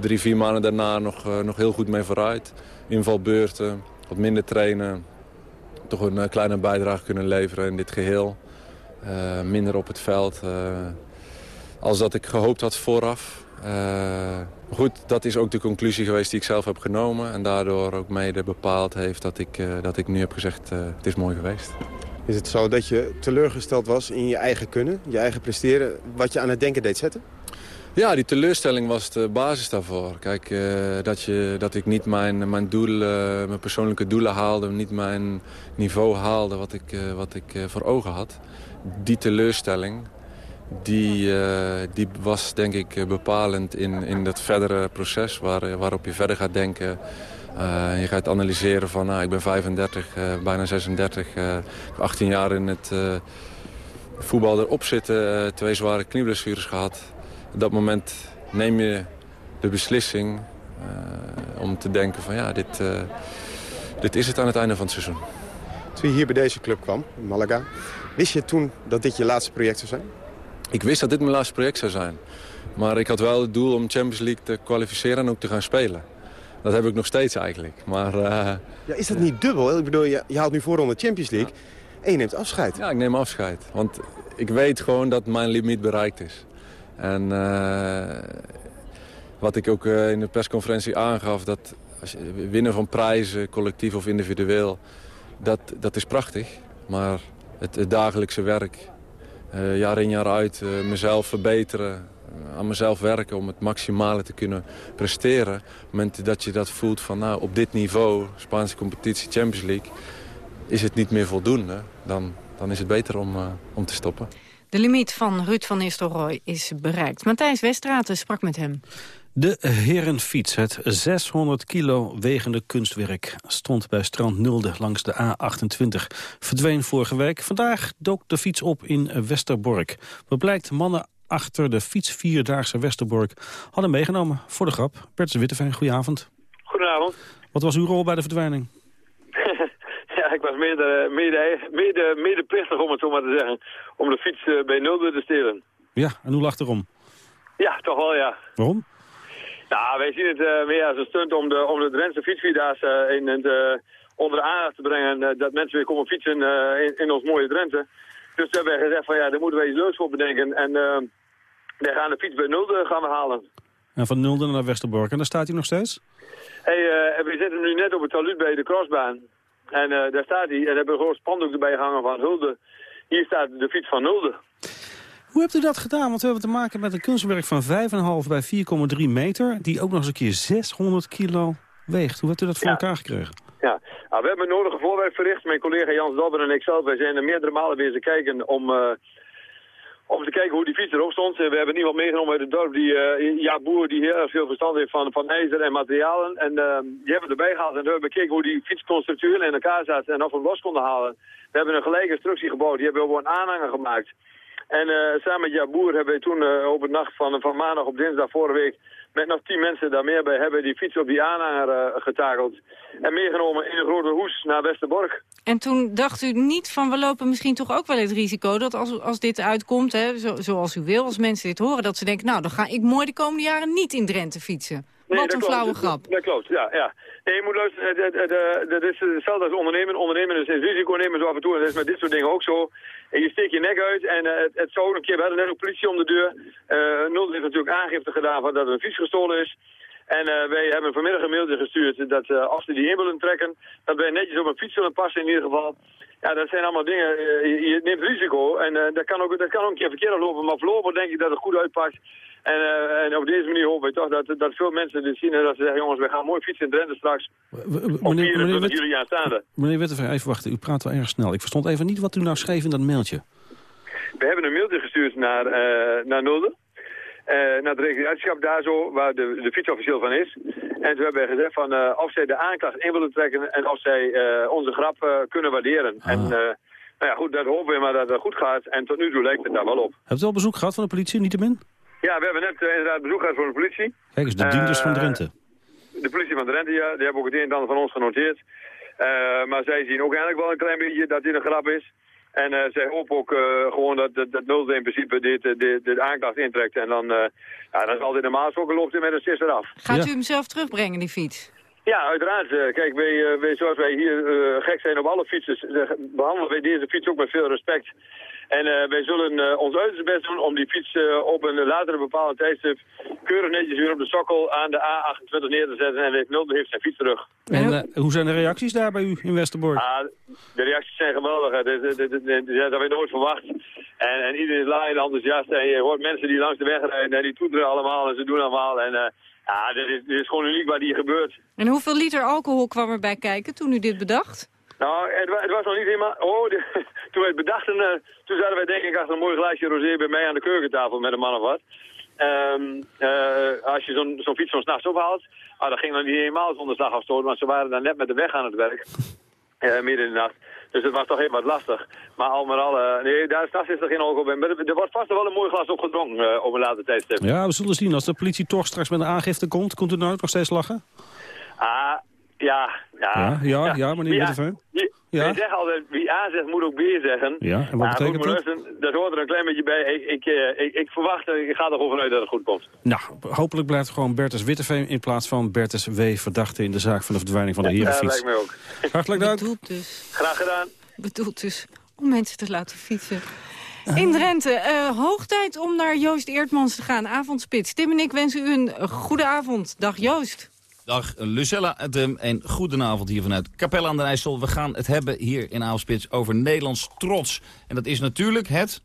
drie, vier maanden daarna nog, nog heel goed mee vooruit. Invalbeurten, wat minder trainen, toch een kleine bijdrage kunnen leveren in dit geheel. minder op het veld als dat ik gehoopt had vooraf. Uh, goed, dat is ook de conclusie geweest die ik zelf heb genomen. En daardoor ook mede bepaald heeft dat ik, uh, dat ik nu heb gezegd, uh, het is mooi geweest. Is het zo dat je teleurgesteld was in je eigen kunnen, je eigen presteren, wat je aan het denken deed zetten? Ja, die teleurstelling was de basis daarvoor. Kijk, dat, je, dat ik niet mijn, mijn, doelen, mijn persoonlijke doelen haalde, niet mijn niveau haalde wat ik, wat ik voor ogen had. Die teleurstelling, die, uh, die was denk ik bepalend in, in dat verdere proces waar, waarop je verder gaat denken. Je gaat analyseren van, nou, ik ben 35, uh, bijna 36, 18 jaar in het voetbal erop zitten, twee zware knieblessures gehad. Op dat moment neem je de beslissing om te denken van, ja, dit, dit is het aan het einde van het seizoen. Toen je hier bij deze club kwam, Malaga, wist je toen dat dit je laatste project zou zijn? Ik wist dat dit mijn laatste project zou zijn. Maar ik had wel het doel om Champions League te kwalificeren en ook te gaan spelen. Dat heb ik nog steeds eigenlijk. Maar, uh... ja, is dat niet dubbel? Ik bedoel, je, je haalt nu voorronde Champions League ja. en je neemt afscheid. Ja, ik neem afscheid. Want ik weet gewoon dat mijn limiet bereikt is. En uh, wat ik ook uh, in de persconferentie aangaf... dat als je, winnen van prijzen, collectief of individueel... dat, dat is prachtig. Maar het, het dagelijkse werk uh, jaar in jaar uit uh, mezelf verbeteren, uh, aan mezelf werken om het maximale te kunnen presteren. Op het moment dat je dat voelt van nou, op dit niveau, Spaanse competitie, Champions League, is het niet meer voldoende, dan, dan is het beter om, om te stoppen. De limiet van Ruud van Nistelrooy is bereikt. Matthijs Westraten sprak met hem. De herenfiets, het 600 kilo wegende kunstwerk, stond bij strand Nulde langs de A28. Verdween vorige week. Vandaag dook de fiets op in Westerbork. Wat blijkt, mannen achter de fiets Vierdaagse Westerbork hadden meegenomen voor de grap. Bert Witteveen, goedenavond. Goedenavond. Wat was uw rol bij de verdwijning? ja, ik was mede, mede, mede, medeplichtig, om het zo maar te zeggen, om de fiets eh, bij Nulde te stelen. Ja, en hoe lag erom? Ja, toch wel, ja. Waarom? Nou, wij zien het uh, meer als een stunt om de, om de Drentse fietsvierdaagse uh, in, in de, onder de aandacht te brengen. Uh, dat mensen weer komen fietsen in, in ons mooie Drenthe. Dus daar hebben gezegd van ja, daar moeten we iets leuks voor bedenken. En wij gaan de fiets bij Nulde gaan we halen. En van Nulden naar Westerbork. En daar staat hij nog steeds? Hey, eh, we zitten nu net op het saluut bij de crossbaan. En eh, daar staat hij. En hebben we gewoon spandoek erbij hangen van Hulde. Hier staat de fiets van Nulde. Hoe hebt u dat gedaan? Want we hebben te maken met een kunstwerk van 5,5 bij 4,3 meter... die ook nog eens een keer 600 kilo weegt. Hoe hebt u dat voor elkaar gekregen? Ja, nou, we hebben het nodige voorwerp verricht. Mijn collega Jans Dobber en ik zelf, wij zijn er meerdere malen weer kijken om, uh, om te kijken hoe die fiets erop stond. We hebben iemand meegenomen uit het dorp, die, uh, ja, boer die heel erg veel verstand heeft van, van ijzer en materialen. En uh, die hebben we erbij gehaald en we hebben bekeken hoe die fiets structureel in elkaar zat en of we hem los konden halen. We hebben een gelijke instructie gebouwd, die hebben we ook een aanhanger gemaakt. En uh, samen met Jaboer hebben we toen uh, op de nacht van, van maandag op dinsdag vorige week... met nog tien mensen daar meer bij hebben die fiets op die aanhanger uh, getakeld. En meegenomen in een grote hoes naar Westerbork. En toen dacht u niet van we lopen misschien toch ook wel het risico... dat als, als dit uitkomt, hè, zo, zoals u wil, als mensen dit horen... dat ze denken, nou dan ga ik mooi de komende jaren niet in Drenthe fietsen. Nee, Wat een klopt. flauwe grap. Dat, dat klopt, ja. ja. Nee, je moet luisteren, dat is hetzelfde als ondernemen. Ondernemen is risico nemen zo af en toe. En dat is met dit soort dingen ook zo. En je steekt je nek uit en uh, het, zou een keer, we hadden net ook politie om de deur. Uh, Nul heeft natuurlijk aangifte gedaan van dat er een fiets gestolen is. En uh, wij hebben vanmiddag een mailtje gestuurd dat als ze die in willen trekken, dat wij netjes op een fiets zullen passen in ieder geval. Ja, dat zijn allemaal dingen, uh, je, neemt risico en dat, kan ook, dat kan ook een keer verkeerd lopen. Maar voorlopig denk ik dat het goed uitpakt. En, uh, en op deze manier hoop ik toch dat, dat veel mensen dit zien en dat ze zeggen, jongens, we gaan mooi fietsen in Drenthe straks. Op 24 juli aanstaande. Meneer Wittever, even wachten, u praat wel erg snel. Ik verstond even niet wat u nou schreef in dat mailtje. We hebben een mailtje gestuurd naar, uh, naar Nulde. Uh, naar het recreatieschap daar zo, waar de, de van is. En toen hebben we gezegd van uh, of zij de aanklacht in willen trekken en of zij uh, onze grap kunnen waarderen. Ah. En nou ja, goed, dat hopen we maar dat het goed gaat. En tot nu toe lijkt het daar wel op. Hebt u al bezoek gehad van de politie, niettemin? Ja, we hebben net inderdaad bezoek gehad van de politie. Kijk eens, de dienders van Drenthe. De politie van Drenthe, ja. Die hebben ook het een en ander van ons genoteerd. maar zij zien ook eigenlijk wel een klein beetje dat dit een grap is. En uh, zij hopen ook uh, gewoon dat, dat, dat Nulde in principe dit, dit, dit aanklacht intrekt. En dan, uh, ja, dan zal dit normaal gesproken loopt hij met een sisser af. Gaat u hem zelf terugbrengen, die fiets? Ja, uiteraard. Kijk, wij, wij, zoals wij hier gek zijn op alle fietsers, behandelen wij deze fiets ook met veel respect. En uh, wij zullen uh, ons uiterste best doen om die fiets uh, op een latere bepaalde tijdstip keurig netjes weer op de sokkel aan de A28 neer te zetten. En Nulde heeft zijn fiets terug. En hoe zijn de reacties daar bij u in Westerbork? Ah, de reacties zijn geweldig. Dat, hebben we nooit verwacht. En, en iedereen is laaiend enthousiast. En je hoort mensen die langs de weg rijden en die toeteren allemaal en ze doen allemaal. En ja, dit is, dit is gewoon uniek wat hier gebeurt. En hoeveel liter alcohol kwam erbij kijken toen u dit bedacht? Nou, het, het, was nog niet helemaal... Oh, de, toen we het bedachten, uh, toen zaten wij denk ik achter een mooi glaasje rosé bij mij aan de keukentafel met een man of wat. Um, uh, als je zo'n zo fiets van s'nachts ophaalt, ah, dat ging dan niet helemaal zonder slag afstoten, want ze waren dan net met de weg aan het werk. Uh, midden in de nacht. Dus het was toch heel wat lastig. Maar al met al, uh, nee, daar s'nachts is er geen alcohol bij. Er wordt vast wel een mooi glas opgedronken uh, op een later tijdstip. Ja, we zullen zien. Als de politie toch straks met een aangifte komt, komt u nou nog steeds lachen? Ah, ja, ja. Ja, ja, ja, ja meneer Witteveen. Ja. Wij zeggen altijd, wie A zegt moet ook B zeggen. Ja, en wat ja, betekent goed, dat? Dat hoort er een klein beetje bij. Ik, ik, ik, ik verwacht, ik ga er gewoon vanuit dat het goed komt. Nou, hopelijk blijft gewoon Bertus Witteveen in plaats van Bertus W. verdachte in de zaak van de verdwijning van de herenfiets. Ja, dat lijkt mij ook. Hartelijk dank. Bedoeld dus. Graag gedaan. Bedoeld dus om mensen te laten fietsen. In Drenthe, uh, hoog tijd om naar Joost Eertmans te gaan. Avondspits. Tim en ik wensen u een goede avond. Dag Joost. Dag Lucella en goedenavond hier vanuit Capelle aan den IJssel. We gaan het hebben hier in Avondspits over Nederlands trots. En dat is natuurlijk het...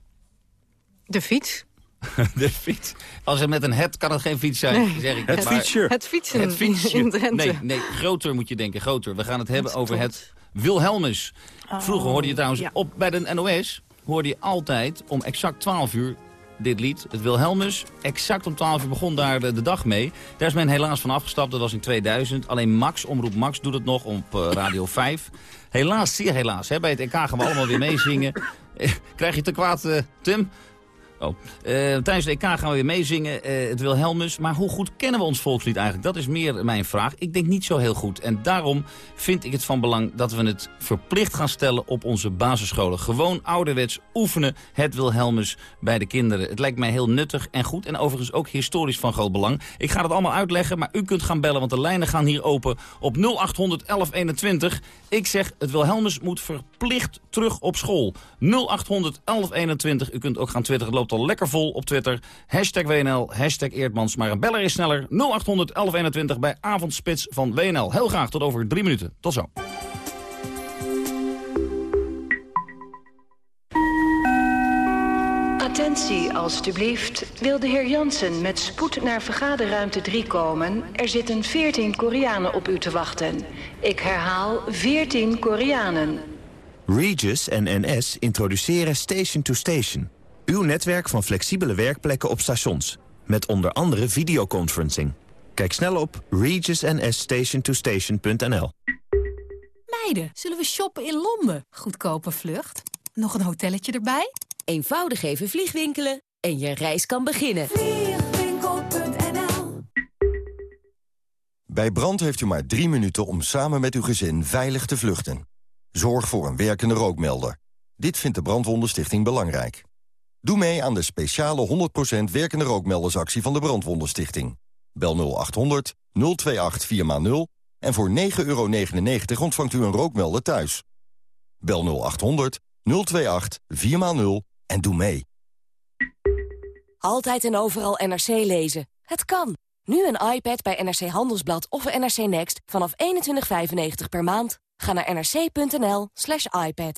De fiets. de fiets. Als het met een het kan het geen fiets zijn, nee, zeg ik. Het maar fietsje. Het fietsen het fietsje. in Drenthe. Nee, nee, groter moet je denken, groter. We gaan het hebben over het Wilhelmus. Vroeger hoorde je trouwens ja. op bij de NOS... hoorde je altijd om exact 12 uur dit lied, het Wilhelmus. Exact om 12 uur begon daar de, dag mee. Daar is men helaas van afgestapt, dat was in 2000. Alleen Max, Omroep Max, doet het nog op uh, Radio 5. Helaas, zeer helaas. Hè. Bij het EK gaan we allemaal weer meezingen. Krijg je te kwaad, uh, Tim? Oh. Uh, tijdens de EK gaan we weer meezingen, uh, het Wilhelmus. Maar hoe goed kennen we ons volkslied eigenlijk? Dat is meer mijn vraag. Ik denk niet zo heel goed. En daarom vind ik het van belang dat we het verplicht gaan stellen op onze basisscholen. Gewoon ouderwets oefenen het Wilhelmus bij de kinderen. Het lijkt mij heel nuttig en goed. En overigens ook historisch van groot belang. Ik ga het allemaal uitleggen, maar u kunt gaan bellen, want de lijnen gaan hier open op 0800 1121. Ik zeg, het Wilhelmus moet verplicht terug op school. 0800 1121. U kunt ook gaan twitteren, loopt al lekker vol op Twitter. Hashtag WNL, hashtag Eerdmans. Maar een beller is sneller. 0800 1121 bij Avondspits van WNL. Heel graag tot over drie minuten. Tot zo. Attentie, alstublieft. Wil de heer Jansen met spoed naar vergaderruimte 3 komen? Er zitten 14 Koreanen op u te wachten. Ik herhaal 14 Koreanen. Regis en NS introduceren Station to Station. Uw netwerk van flexibele werkplekken op stations. Met onder andere videoconferencing. Kijk snel op regisnsstationtostation.nl Meiden, zullen we shoppen in Londen? Goedkope vlucht. Nog een hotelletje erbij? Eenvoudig even vliegwinkelen en je reis kan beginnen. Vliegwinkel.nl Bij brand heeft u maar drie minuten om samen met uw gezin veilig te vluchten. Zorg voor een werkende rookmelder. Dit vindt de Brandwondenstichting belangrijk. Doe mee aan de speciale 100% werkende rookmeldersactie van de Brandwondenstichting. Bel 0800 028 4x0 en voor 9,99 euro ontvangt u een rookmelder thuis. Bel 0800 028 4x0 en doe mee. Altijd en overal NRC lezen. Het kan. Nu een iPad bij NRC Handelsblad of NRC Next vanaf 21,95 per maand. Ga naar nrc.nl slash iPad.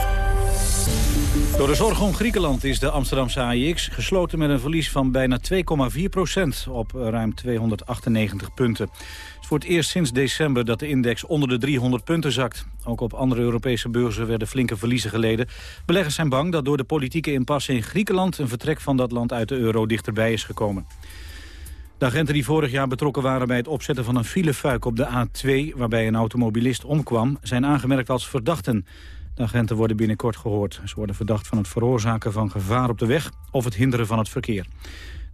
Door de zorg om Griekenland is de Amsterdamse AIX gesloten met een verlies van bijna 2,4 procent op ruim 298 punten. Het is voor het eerst sinds december dat de index onder de 300 punten zakt. Ook op andere Europese beurzen werden flinke verliezen geleden. Beleggers zijn bang dat door de politieke impasse in Griekenland een vertrek van dat land uit de euro dichterbij is gekomen. De agenten die vorig jaar betrokken waren bij het opzetten van een filefuik op de A2... waarbij een automobilist omkwam, zijn aangemerkt als verdachten. De agenten worden binnenkort gehoord. Ze worden verdacht van het veroorzaken van gevaar op de weg... of het hinderen van het verkeer.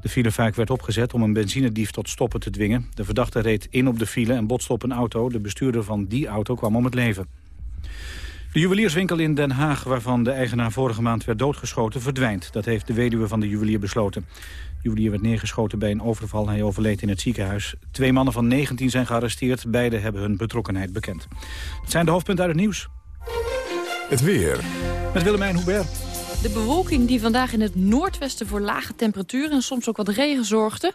De filefuik werd opgezet om een benzinedief tot stoppen te dwingen. De verdachte reed in op de file en botste op een auto. De bestuurder van die auto kwam om het leven. De juwelierswinkel in Den Haag, waarvan de eigenaar vorige maand werd doodgeschoten, verdwijnt. Dat heeft de weduwe van de juwelier besloten. De juwelier werd neergeschoten bij een overval. Hij overleed in het ziekenhuis. Twee mannen van 19 zijn gearresteerd. Beide hebben hun betrokkenheid bekend. Dat zijn de hoofdpunten uit het nieuws. Het weer. Met Willemijn Hubert. De bewolking die vandaag in het noordwesten voor lage temperaturen... en soms ook wat regen zorgde...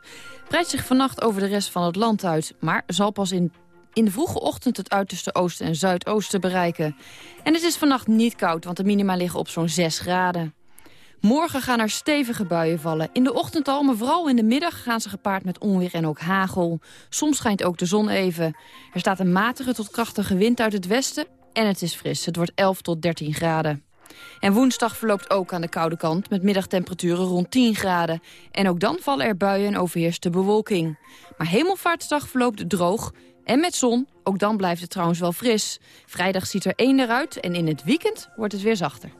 breidt zich vannacht over de rest van het land uit... maar zal pas in, in de vroege ochtend het uiterste oosten en zuidoosten bereiken. En het is vannacht niet koud, want de minima liggen op zo'n 6 graden. Morgen gaan er stevige buien vallen. In de ochtend al, maar vooral in de middag gaan ze gepaard met onweer en ook hagel. Soms schijnt ook de zon even. Er staat een matige tot krachtige wind uit het westen en het is fris. Het wordt 11 tot 13 graden. En woensdag verloopt ook aan de koude kant met middagtemperaturen rond 10 graden. En ook dan vallen er buien en overheerst de bewolking. Maar hemelvaartsdag verloopt droog en met zon. Ook dan blijft het trouwens wel fris. Vrijdag ziet er één eruit en in het weekend wordt het weer zachter.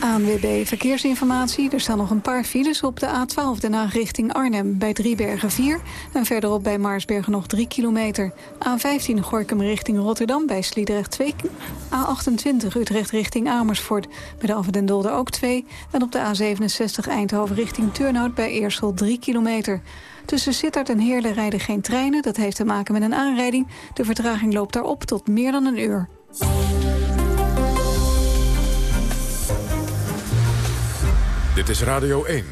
ANWB Verkeersinformatie. Er staan nog een paar files op de A12 Den Haag richting Arnhem. Bij Driebergen 4 en verderop bij Maarsbergen nog 3 kilometer. A15 Gorkum richting Rotterdam bij Sliedrecht 2. A28 Utrecht richting Amersfoort. Bij de Alphen den Dolder ook 2. En op de A67 Eindhoven richting Turnhout bij Eersel 3 kilometer. Tussen Sittard en Heerlen rijden geen treinen. Dat heeft te maken met een aanrijding. De vertraging loopt daarop tot meer dan een uur. Dit is Radio 1.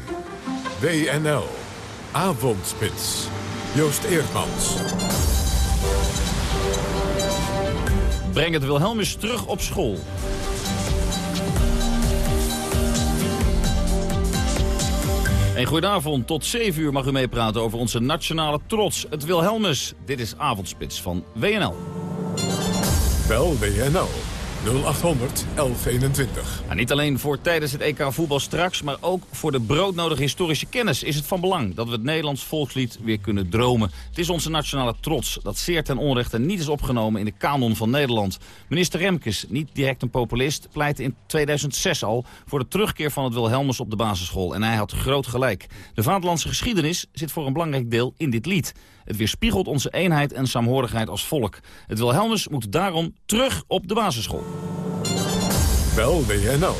WNL. Avondspits. Joost Eerdmans. Breng het Wilhelmus terug op school. Een goedenavond. Tot 7 uur mag u meepraten over onze nationale trots, het Wilhelmus. Dit is Avondspits van WNL. Bel WNL 0800 1121. Nou, niet alleen voor tijdens het EK voetbal straks, maar ook voor de broodnodige historische kennis is het van belang dat we het Nederlands volkslied weer kunnen dromen. Het is onze nationale trots dat zeer ten onrechte niet is opgenomen in de kanon van Nederland. Minister Remkes, niet direct een populist, pleitte in 2006 al voor de terugkeer van het Wilhelmus op de basisschool. En hij had groot gelijk. De vaderlandse geschiedenis zit voor een belangrijk deel in dit lied. Het weerspiegelt onze eenheid en saamhorigheid als volk. Het Wilhelmus moet daarom terug op de basisschool. Bel WNL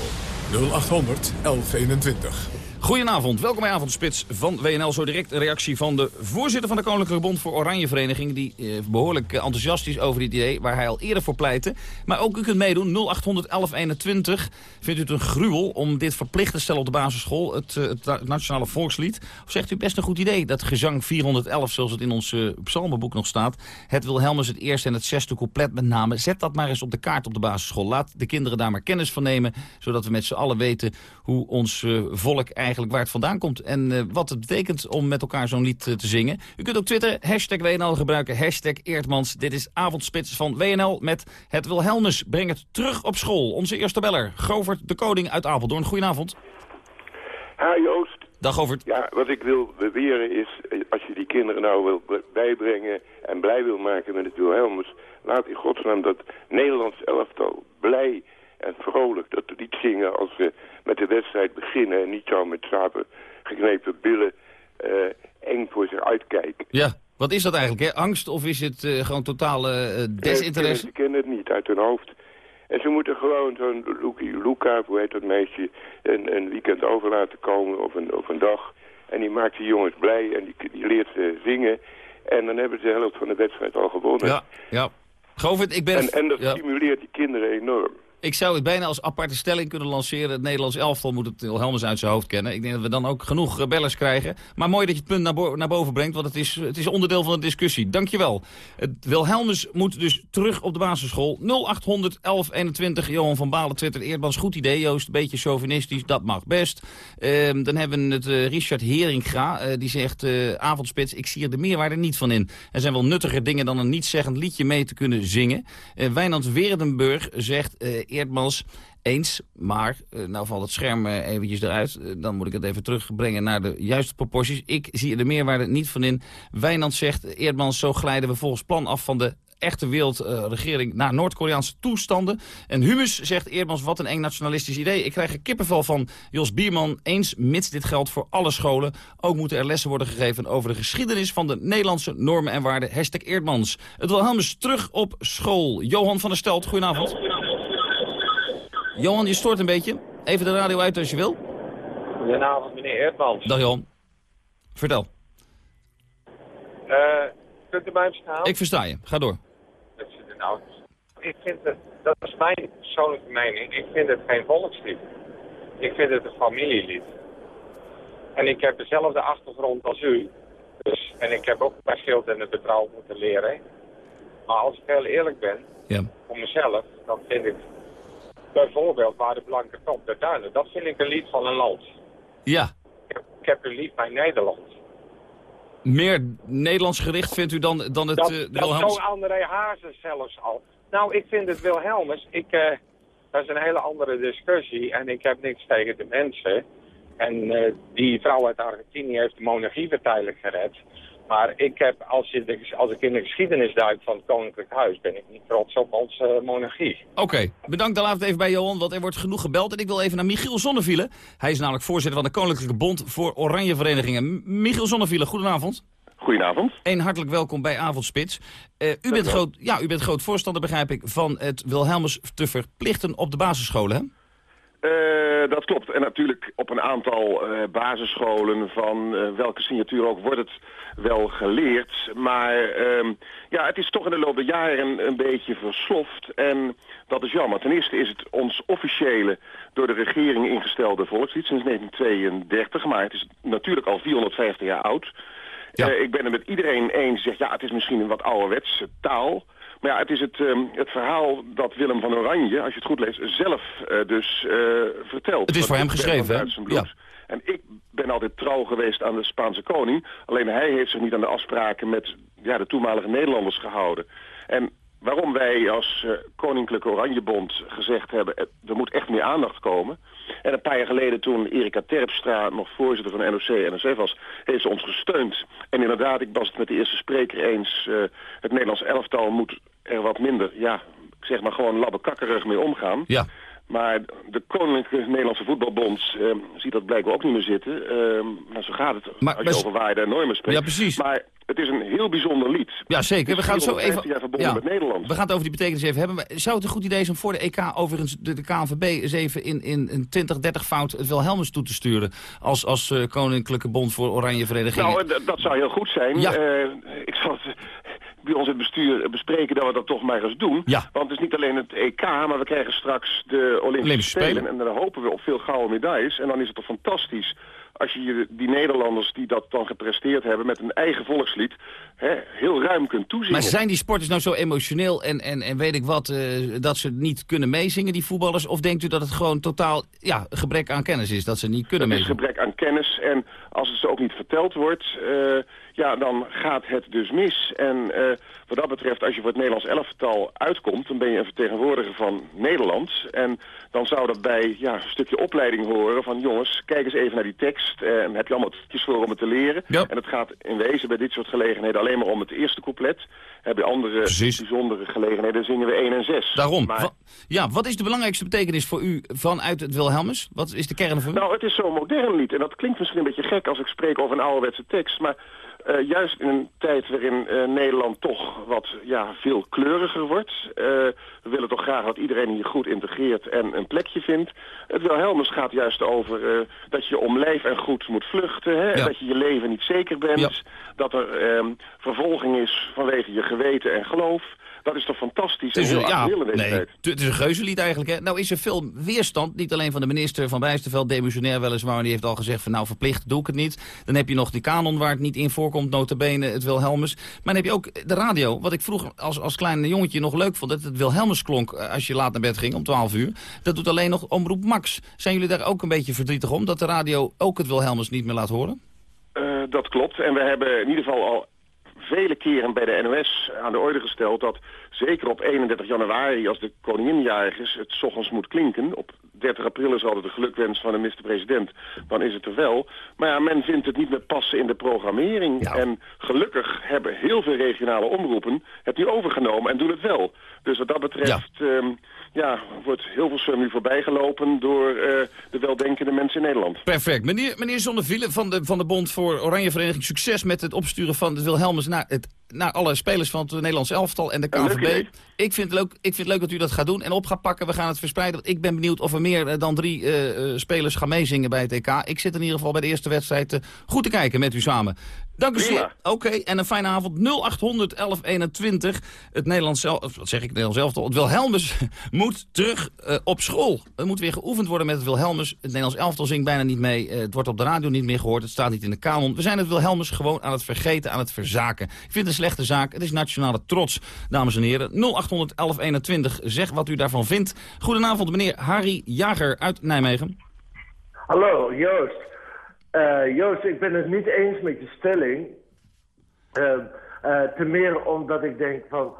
0800 1121. Goedenavond, welkom bij Avondspits van WNL. Zo direct een reactie van de voorzitter van de Koninklijke Bond voor Oranje Vereniging... die eh, behoorlijk eh, enthousiast is over dit idee, waar hij al eerder voor pleitte. Maar ook u kunt meedoen, 0800 1121. Vindt u het een gruwel om dit verplicht te stellen op de basisschool, het, eh, het Nationale Volkslied? Of zegt u best een goed idee, dat gezang 411, zoals het in ons uh, psalmenboek nog staat... het Wilhelmus het eerste en het zesde couplet met name... zet dat maar eens op de kaart op de basisschool. Laat de kinderen daar maar kennis van nemen, zodat we met z'n allen weten hoe ons volk eigenlijk waar het vandaan komt. En uh, wat het betekent om met elkaar zo'n lied uh, te zingen. U kunt ook Twitter, hashtag WNL gebruiken, hashtag Eertmans. Dit is Avondspits van WNL met het Wilhelmus. Breng het terug op school. Onze eerste beller, Govert de Koning uit Apeldoorn. Goedenavond. Ha Joost. Dag Govert. Ja, wat ik wil beweren is, als je die kinderen nou wil bijbrengen en blij wil maken met het Wilhelmus, laat in godsnaam dat Nederlands elftal blij en vrolijk dat lied zingen als we met de wedstrijd beginnen... en niet zo met slapen geknepen billen uh, eng voor zich uitkijken. Ja, wat is dat eigenlijk? Hè? Angst of is het uh, gewoon totale uh, desinteresse? Ze kennen het niet uit hun hoofd. En ze moeten gewoon zo'n Luca, hoe heet dat meisje, een, een weekend over laten komen of een, of een dag. En die maakt die jongens blij en die, die leert ze zingen. En dan hebben ze de helft van de wedstrijd al gewonnen. Ja, ja. Govert, ik ben... En, en dat ja. stimuleert die kinderen enorm. Ik zou het bijna als aparte stelling kunnen lanceren. Het Nederlands elftal moet het Wilhelmus uit zijn hoofd kennen. Ik denk dat we dan ook genoeg bellers krijgen. Maar mooi dat je het punt naar, naar boven brengt, want het is, het is onderdeel van de discussie. Dankjewel. Het Wilhelmus moet dus terug op de basisschool. 0800 1121. Johan van Balen twittert Eerdmans. Goed idee, Joost. Beetje chauvinistisch, dat mag best. Uh, dan hebben we het uh, Richard Heringa. Uh, die zegt, uh, avondspits, ik zie er de meerwaarde niet van in. Er zijn wel nuttiger dingen dan een niet-zeggend liedje mee te kunnen zingen. Wijnand Weerdenburg zegt... Eerdmans eens. Maar, uh, nou valt het scherm uh, eventjes eruit. Uh, dan moet ik het even terugbrengen naar de juiste proporties. Ik zie er de meerwaarde niet van in. Wijnand zegt, Eerdmans, zo glijden we volgens plan af van de echte wereldregering naar Noord-Koreaanse toestanden. En Humus zegt Eerdmans, wat een eng nationalistisch idee. Ik krijg een kippenvel van Jos Bierman. Eens, mits dit geldt voor alle scholen. Ook moeten er lessen worden gegeven over de geschiedenis van de Nederlandse normen en waarden. Hashtag Eerdmans. Het Wilhelmus terug op school. Johan van der Stelt, goedenavond. Johan, je stoort een beetje. Even de radio uit als je wil. Goedenavond, meneer Eerdmans. Dag Johan. Vertel. Uh, kunt u mij verstaan? Ik versta je. Ga door. Nou, ik vind het, dat is mijn persoonlijke mening, ik vind het geen volkslied. Ik vind het een familielied. En ik heb dezelfde achtergrond als u. Dus, en ik heb ook bij schild en het betrouw moeten leren. Maar als ik heel eerlijk ben, ja. voor mezelf, dan vind ik bijvoorbeeld waar de blanke top der duinen. Dat vind ik een lied van een land. Ja. Ik heb, ik heb een lied bij Nederland. Meer Nederlands gericht vindt u dan, dan het dat, uh, dat Wilhelmus? zo André Hazes zelfs al. Nou, ik vind het Wilhelmus, ik, uh, dat is een hele andere discussie. En ik heb niks tegen de mensen. En uh, die vrouw uit Argentinië heeft de monarchie uiteindelijk gered. Maar ik heb, als, je de, als ik in de geschiedenis duik van het Koninklijk Huis, ben ik niet trots op onze monarchie. Oké, okay. bedankt. Dan laat het even bij Johan, want er wordt genoeg gebeld. En ik wil even naar Michiel Zonnevielen. Hij is namelijk voorzitter van de Koninklijke Bond voor Oranje Verenigingen. Michiel Zonnevielen, goedenavond. Goedenavond. Een hartelijk welkom bij Avondspits. Uh, u, bent groot, ja, u bent groot voorstander, begrijp ik, van het Wilhelmus te verplichten op de basisscholen, hè? Uh, dat klopt. En natuurlijk op een aantal uh, basisscholen van uh, welke signatuur ook wordt het wel geleerd. Maar ja, het is toch in de loop der jaren een beetje versloft. En dat is jammer. Ten eerste is het ons officiële door de regering ingestelde volkslied sinds 1932. Maar het is natuurlijk al 450 jaar oud. Ja. ik ben het met iedereen eens die zegt, ja, het is misschien een wat ouderwetse taal... Maar ja, het is het, um, het verhaal dat Willem van Oranje, als je het goed leest, zelf uh, dus uh, vertelt. Het is voor hem geschreven, hè? Ja. En ik ben en altijd trouw geweest aan de Spaanse koning. Alleen hij heeft zich niet aan de afspraken met ja, de toenmalige Nederlanders gehouden. En waarom wij als uh, Koninklijke Oranjebond gezegd hebben... Eh, er moet echt meer aandacht komen. En een paar jaar geleden toen Erika Terpstra nog voorzitter van NOC-NSF was... heeft ze ons gesteund. En inderdaad, ik was het met de eerste spreker eens... Uh, het Nederlands elftal moet er wat minder, ja, zeg maar gewoon labbekakkerig mee omgaan. Ja. Maar de Koninklijke Nederlandse Voetbalbond uh, ziet dat blijkbaar ook niet meer zitten. Uh, maar zo gaat het maar, als je over waarde en normen spreekt. Ja, precies. Maar het is een heel bijzonder lied. Ja, zeker. We gaan het zo even... jaar verbonden ja, met Nederland. We gaan het over die betekenis even hebben. Maar zou het een goed idee zijn om voor de EK overigens de, de KNVB eens even in, in een 20, 30 fout het Wilhelmus toe te sturen? Als, als uh, Koninklijke Bond voor Oranje Vereniging. Nou, dat zou heel goed zijn. Ja. Uh, ik zal het bij ons in het bestuur bespreken dat we dat toch maar eens doen. Ja. Want het is niet alleen het EK, maar we krijgen straks de Olympische, Olympische Spelen. Spelen. En dan hopen we op veel gouden medailles. En dan is het toch fantastisch als je die Nederlanders die dat dan gepresteerd hebben... met een eigen volkslied, hè, heel ruim kunt toezien. Maar zijn die sporters nou zo emotioneel en, en, en weet ik wat... Uh, dat ze niet kunnen meezingen, die voetballers? Of denkt u dat het gewoon totaal ja, gebrek aan kennis is, dat ze niet kunnen Het is meezingen? gebrek aan kennis en als het ze ook niet verteld wordt... Uh, ja, dan gaat het dus mis. En uh, wat dat betreft, als je voor het Nederlands elftal uitkomt... dan ben je een vertegenwoordiger van Nederland. En dan zou dat bij ja, een stukje opleiding horen van... jongens, kijk eens even naar die tekst. En heb je allemaal tikjes voor om het te leren. Ja. En het gaat in wezen bij dit soort gelegenheden alleen maar om het eerste couplet. Heb je andere Precies. bijzondere gelegenheden, zingen we 1 en 6. Daarom. Maar, Wa- ja, wat is de belangrijkste betekenis voor u vanuit het Wilhelmus? Wat is de kern voor u? Nou, het is zo'n modern lied. En dat klinkt misschien een beetje gek als ik spreek over een ouderwetse tekst. Maar uh, juist in een tijd waarin uh, Nederland toch wat ja, veel kleuriger wordt. Uh, we willen toch graag dat iedereen hier goed integreert en een plekje vindt. Het Wilhelmus gaat juist over dat je om lijf en goed moet vluchten. Hè? Ja. Dat je je leven niet zeker bent. Ja. Dat er um, vervolging is vanwege je geweten en geloof. Dat is toch fantastisch Het is, een- ja, nee, het is een geuzenlied eigenlijk. Hè? Nou is er veel weerstand, niet alleen van de minister van Bijsterveld, demissionair weliswaar, die heeft al gezegd van nou verplicht doe ik het niet. Dan heb je nog die kanon waar het niet in voorkomt, notabene het Wilhelmus. Maar dan heb je ook de radio, wat ik vroeger als, als klein jongetje nog leuk vond, dat het Wilhelmus klonk eh, als je laat naar bed ging om 12 uur. Dat doet alleen nog Omroep Max. Zijn jullie daar ook een beetje verdrietig om, dat de radio ook het Wilhelmus niet meer laat horen? Uh, dat klopt. En we hebben in ieder geval al vele keren bij de NOS aan de orde gesteld dat zeker op 31 januari, als de koninginjarig is, het ochtends moet klinken. Op 30 april is altijd de gelukwens van de minister-president. Dan is het er wel. Maar ja, men vindt het niet meer passen in de programmering. En gelukkig hebben heel veel regionale omroepen het nu overgenomen en doen het wel. Dus wat dat betreft ja. Um, ja, wordt heel veel nu voorbijgelopen door uh, de weldenkende mensen in Nederland. Perfect. Meneer, meneer Zonnevielen van de, van de Bond voor Oranje Vereniging, succes met het opsturen van het Wilhelmus naar, het, naar alle spelers van het Nederlands elftal en de KNVB. Ik vind, het leuk, ik vind het leuk dat u dat gaat doen en op gaat pakken. We gaan het verspreiden. Ik ben benieuwd of er meer dan drie uh, spelers gaan meezingen bij het EK. Ik zit in ieder geval bij de eerste wedstrijd uh, goed te kijken met u samen. Dank u zeer. Oké, okay, en een fijne avond. 0800 1121. Het Nederlands zelf, wat zeg ik, het Nederlands elftal. Het Wilhelmus moet terug uh, op school. Er moet weer geoefend worden met het Wilhelmus. Het Nederlands elftal zingt bijna niet mee. Uh, het wordt op de radio niet meer gehoord. Het staat niet in de kanon. We zijn het Wilhelmus gewoon aan het vergeten, aan het verzaken. Ik vind het een slechte zaak. Het is nationale trots, dames en heren. 0800 1121. Zeg wat u daarvan vindt. Goedenavond, meneer Harry Jager uit Nijmegen. Hallo, Joost. Uh, Joost, ik ben het niet eens met je stelling. Uh, uh, ten meer omdat ik denk van...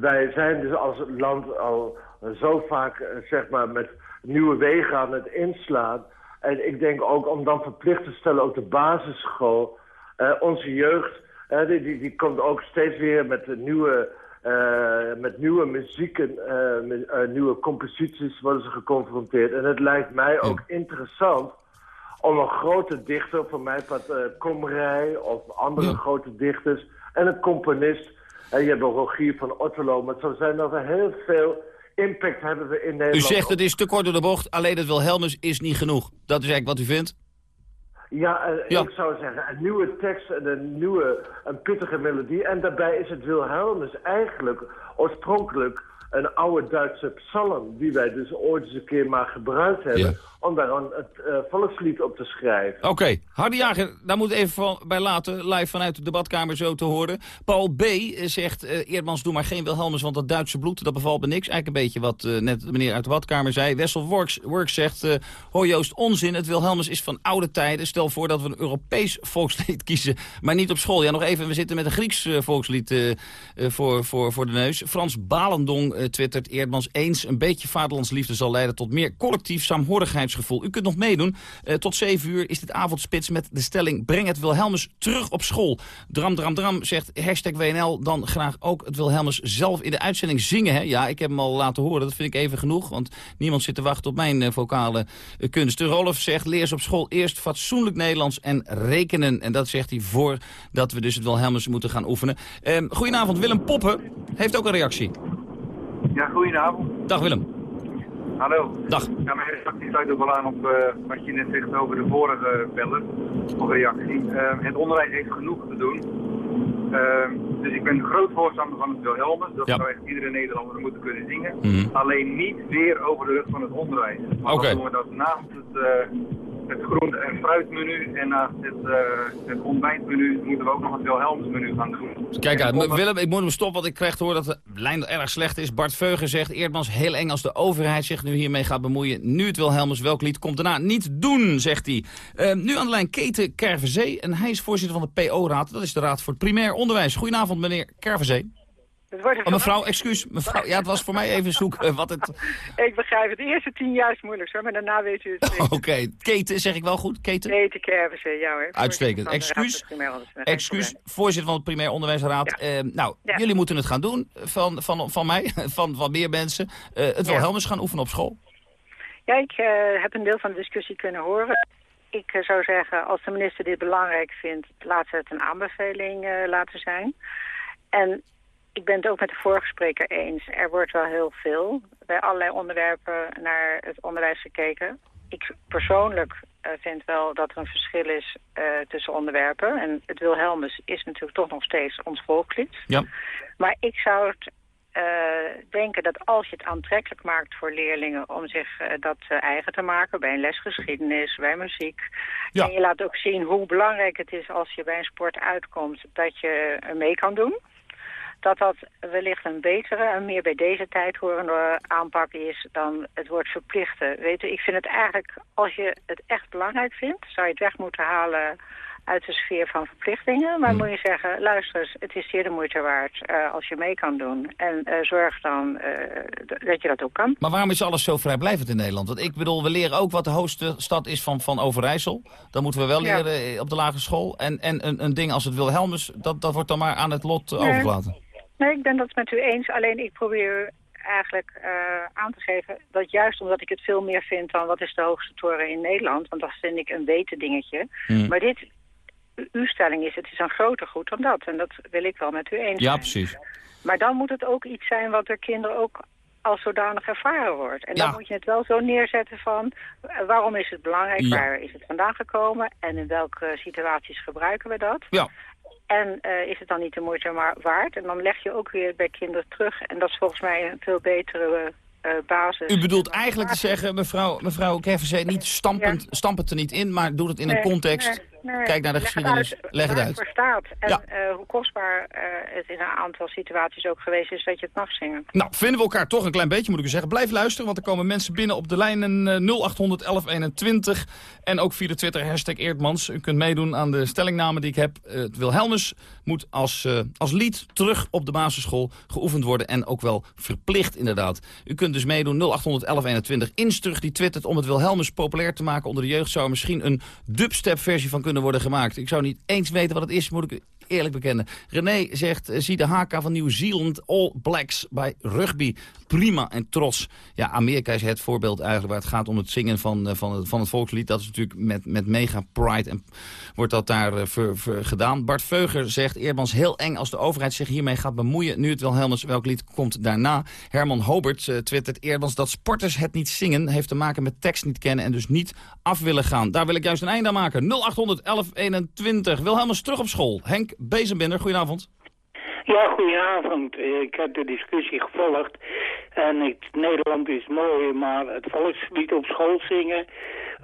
Wij zijn dus als land al zo vaak, zeg maar, met nieuwe wegen aan het inslaan. En ik denk ook om dan verplicht te stellen op de basisschool... onze jeugd, die, die, die, komt ook steeds weer met nieuwe... met nieuwe muzieken, met, nieuwe composities worden ze geconfronteerd. En het lijkt mij ook interessant om een grote dichter, voor mij wat uh, Komrij of andere ja. grote dichters... en een componist, en je hebt ook Rogier van Otterlo... maar zo zijn dat er heel veel impact hebben we in Nederland. U zegt het is te kort door de bocht, alleen het Wilhelmus is niet genoeg. Dat is eigenlijk wat u vindt? Ja, uh, ja, ik zou zeggen, een nieuwe tekst en een nieuwe, een pittige melodie. En daarbij is het Wilhelmus eigenlijk oorspronkelijk een oude Duitse psalm... die wij dus ooit eens een keer maar gebruikt hebben... om daar een, het uh, volkslied op te schrijven. Oké, okay. Hardy Jager, daar moet even van, bij laten, live vanuit de debatkamer zo te horen. Paul B. zegt, uh, Eerdmans, doe maar geen Wilhelmus, want dat Duitse bloed, dat bevalt me niks. Eigenlijk een beetje wat uh, net de meneer uit de debatkamer zei. Wessel Works, Works zegt, hoor Joost, onzin, het Wilhelmus is van oude tijden. Stel voor dat we een Europees volkslied kiezen, maar niet op school. Ja, nog even, we zitten met een Grieks volkslied voor, voor, voor de neus. Frans Balendong twittert, Eerdmans eens, een beetje vaderlandsliefde zal leiden tot meer collectief saamhorigheidsgevoel. U kunt nog meedoen. Uh, tot 7 uur is dit avondspits met de stelling breng het Wilhelmus terug op school. Dram, dram, dram, zegt hashtag WNL. Dan graag ook het Wilhelmus zelf in de uitzending zingen. Hè? Ja, ik heb hem al laten horen. Dat vind ik even genoeg, want niemand zit te wachten op mijn uh, vocale kunsten. Rolf zegt, leer op school eerst fatsoenlijk Nederlands en rekenen. En dat zegt hij voordat we dus het Wilhelmus moeten gaan oefenen. Uh, goedenavond, Willem Poppen heeft ook een reactie. Ja, goedenavond. Dag Willem. Hallo. Dag. Ja, mijn reactie sluit ook wel aan op uh, wat je net zegt over de vorige beller. Of reactie. Uh, het onderwijs heeft genoeg te doen. Uh, dus ik ben groot voorstander van het Wilhelmus. Dat ja. zou echt iedere Nederlander moeten kunnen zingen. Mm -hmm. Alleen niet weer over de rug van het onderwijs. Oké. Okay. doen we dat naast het, uh, het groente- en fruitmenu en naast het, uh, het ontbijtmenu moeten we ook nog het Wilhelmusmenu gaan doen. Kijk uit, Willem, ik moet hem stoppen, want ik krijg te horen dat de lijn erg slecht is. Bart Veugen zegt, Eerdmans heel eng als de overheid zich nu hiermee gaat bemoeien. Nu het Wilhelmus, welk lied komt daarna? Niet doen, zegt hij. Uh, nu aan de lijn Keten Kervezee en hij is voorzitter van de PO-raad. Dat is de Raad voor het Primair Onderwijs. Goedenavond, meneer Kervezee. Oh, mevrouw, excuus. Mevrouw, ja, het was voor mij even zoeken wat het... Ik begrijp het. De eerste tien jaar is moeilijk, hoor, maar daarna weet u het Oké. Okay. Keten, zeg ik wel goed? Keten? Keten Kervisen, ja hoor. Uitstekend. Excuus, excuus, voorzitter van het Primair Onderwijsraad. Ja. Uh, nou, ja. jullie moeten het gaan doen van, van, van mij, van, van meer mensen. Uh, het Wilhelmus gaan oefenen op school. Ja, ik uh, heb een deel van de discussie kunnen horen. Ik zou zeggen, als de minister dit belangrijk vindt, laat ze het een aanbeveling laten zijn. En ik ben het ook met de vorige spreker eens. Er wordt wel heel veel bij allerlei onderwerpen naar het onderwijs gekeken. Ik persoonlijk uh, vind wel dat er een verschil is uh, tussen onderwerpen. En het Wilhelmus is natuurlijk toch nog steeds ons volkslied. Ja. Maar ik zou het uh, denken dat als je het aantrekkelijk maakt voor leerlingen om zich uh, dat uh, eigen te maken bij een lesgeschiedenis, bij muziek. Ja. En je laat ook zien hoe belangrijk het is als je bij een sport uitkomt dat je er mee kan doen dat dat wellicht een betere en meer bij deze tijd horende aanpak is dan het woord verplichten. Weet u, ik vind het eigenlijk, als je het echt belangrijk vindt, zou je het weg moeten halen uit de sfeer van verplichtingen. Maar hmm. moet je zeggen, luister eens, het is zeer de moeite waard uh, als je mee kan doen. En uh, zorg dan uh, dat je dat ook kan. Maar waarom is alles zo vrijblijvend in Nederland? Want ik bedoel, we leren ook wat de hoogste stad is van, van Overijssel. Dat moeten we wel leren ja. op de lagere school. En, en een, een ding als het Wilhelmus, dat, dat wordt dan maar aan het lot overgelaten. Nee, ik ben dat met u eens. Alleen ik probeer eigenlijk uh, aan te geven dat juist omdat ik het veel meer vind dan wat is de hoogste toren in Nederland, want dat vind ik een weten dingetje. Mm. Maar dit, uw stelling is, het is een groter goed dan dat. En dat wil ik wel met u eens Ja, zijn. precies. Maar dan moet het ook iets zijn wat door kinderen ook als zodanig ervaren wordt. En dan ja. moet je het wel zo neerzetten van uh, waarom is het belangrijk, ja. waar is het vandaan gekomen en in welke situaties gebruiken we dat. Ja. En uh, is het dan niet de moeite waard? En dan leg je ook weer bij kinderen terug. En dat is volgens mij een veel betere uh, basis. U bedoelt eigenlijk te zeggen, mevrouw, mevrouw Kerverzee, niet stampend, ja. stamp het er niet in, maar doe het in nee, een context. Nee, nee. Kijk naar de leg geschiedenis, het uit, leg het uit. Het voor staat. En ja. uh, hoe kostbaar uh, het in een aantal situaties ook geweest is dat je het mag zingen. Nou, vinden we elkaar toch een klein beetje, moet ik u zeggen. Blijf luisteren, want er komen mensen binnen op de lijnen 0800 1121. En ook via de Twitter, hashtag Eerdmans. U kunt meedoen aan de stellingname die ik heb. het Wilhelmus moet als, als lied terug op de basisschool geoefend worden. En ook wel verplicht, inderdaad. U kunt dus meedoen 0800 1121. Instrug die twittert om het Wilhelmus populair te maken onder de jeugd. Zou er misschien een dubstep versie van kunnen worden gemaakt. Ik zou niet eens weten wat het is, moet ik eerlijk bekennen. René zegt, zie de HK van Nieuw-Zeeland All Blacks bij rugby. Prima en trots. Ja, Amerika is het voorbeeld eigenlijk waar het gaat om het zingen van, van, het, van het volkslied. Dat is natuurlijk met, met mega pride en wordt dat daar ver gedaan. Bart Veuger zegt, Eermans heel eng als de overheid zich hiermee gaat bemoeien. Nu het Wilhelmus, welk lied komt daarna? Herman Hobert uh, twittert Eermans dat sporters het niet zingen heeft te maken met tekst niet kennen en dus niet af willen gaan. Daar wil ik juist een einde aan maken. 0800 1121. Wilhelmus terug op school. Henk Bezenbinder, goedenavond. Ja, goedenavond. Ik heb de discussie gevolgd. En Nederland is mooi, maar het volkslied op school zingen,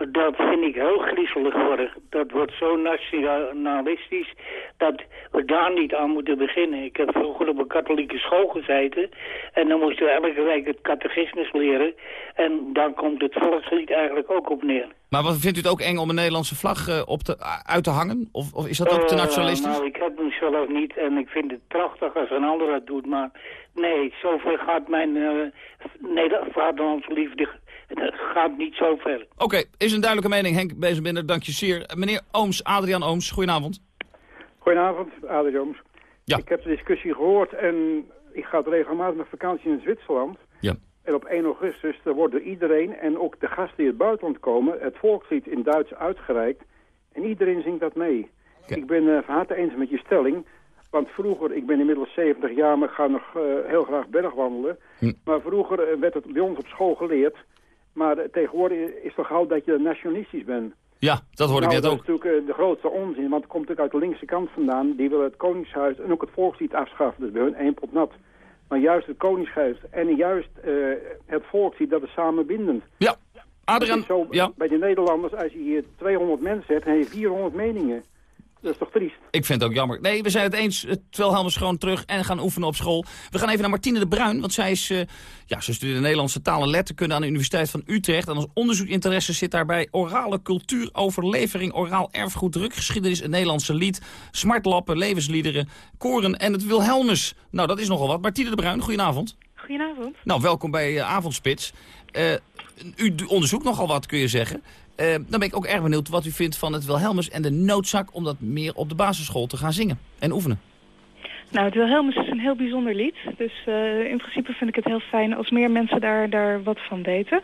dat vind ik heel griezelig worden. Dat wordt zo nationalistisch dat we daar niet aan moeten beginnen. Ik heb vroeger op een katholieke school gezeten en dan moesten we elke week het catechismus leren. En dan komt het volkslied eigenlijk ook op neer. Maar wat, vindt u het ook eng om een Nederlandse vlag uh, op te, uit te hangen? Of, of is dat ook te Uh, nationalistisch? nou, ik heb hem zelf niet en ik vind het prachtig als een ander dat doet. Maar nee, zover gaat mijn uh, Nederlandse liefde het gaat niet zo ver. Oké, is een duidelijke mening. Henk Bezenbinder, dank je zeer. Meneer Ooms, Adriaan Ooms, goedenavond. Goedenavond, Adriaan Ooms. Ja. Ik heb de discussie gehoord en ik ga regelmatig met vakantie in Zwitserland. En op 1 augustus er wordt door iedereen en ook de gasten die uit het buitenland komen... het volkslied in Duits uitgereikt. En iedereen zingt dat mee. Ik ben uh, van harte eens met je stelling. Want vroeger, ik ben inmiddels 70 jaar, maar ik ga nog uh, heel graag bergwandelen. Hm. Maar vroeger uh, werd het bij ons op school geleerd. Maar tegenwoordig is toch gauw dat je nationalistisch bent. Ja, dat hoorde nou, ik net ook. Dat is natuurlijk de grootste onzin, want het komt natuurlijk uit de linkse kant vandaan. Die willen het Koningshuis en ook het volkslied afschaffen. Dus bij hun één pot nat. Maar juist het Koningshuis en juist uh, het volkslied, dat is samenbindend. Ja, Adriaan, zo, ja. Bij de Nederlanders, als je hier 200 mensen hebt, dan heb je 400 meningen. Dat is toch triest? Ik vind het ook jammer. Nee, we zijn het eens. Wilhelmus gewoon terug en gaan oefenen op school. We gaan even naar Martine de Bruin, want zij is, uh, ja, ze studeerde Nederlandse taal en letterkunde aan de Universiteit van Utrecht. En als onderzoekinteresse zit daarbij orale cultuur, overlevering, oraal erfgoed, drukgeschiedenis, het Nederlandse lied, smartlappen, levensliederen, koren en het Wilhelmus. Nou, dat is nogal wat. Martine de Bruin, goedenavond. Goedenavond. Nou, welkom bij uh, Avondspits. Uh, u onderzoekt nogal wat, kun je zeggen. Uh, dan ben ik ook erg benieuwd wat u vindt van het Wilhelmus en de noodzaak om dat meer op de basisschool te gaan zingen en oefenen. Nou, het Wilhelmus is een heel bijzonder lied. Dus uh, in principe vind ik het heel fijn als meer mensen daar, daar wat van weten.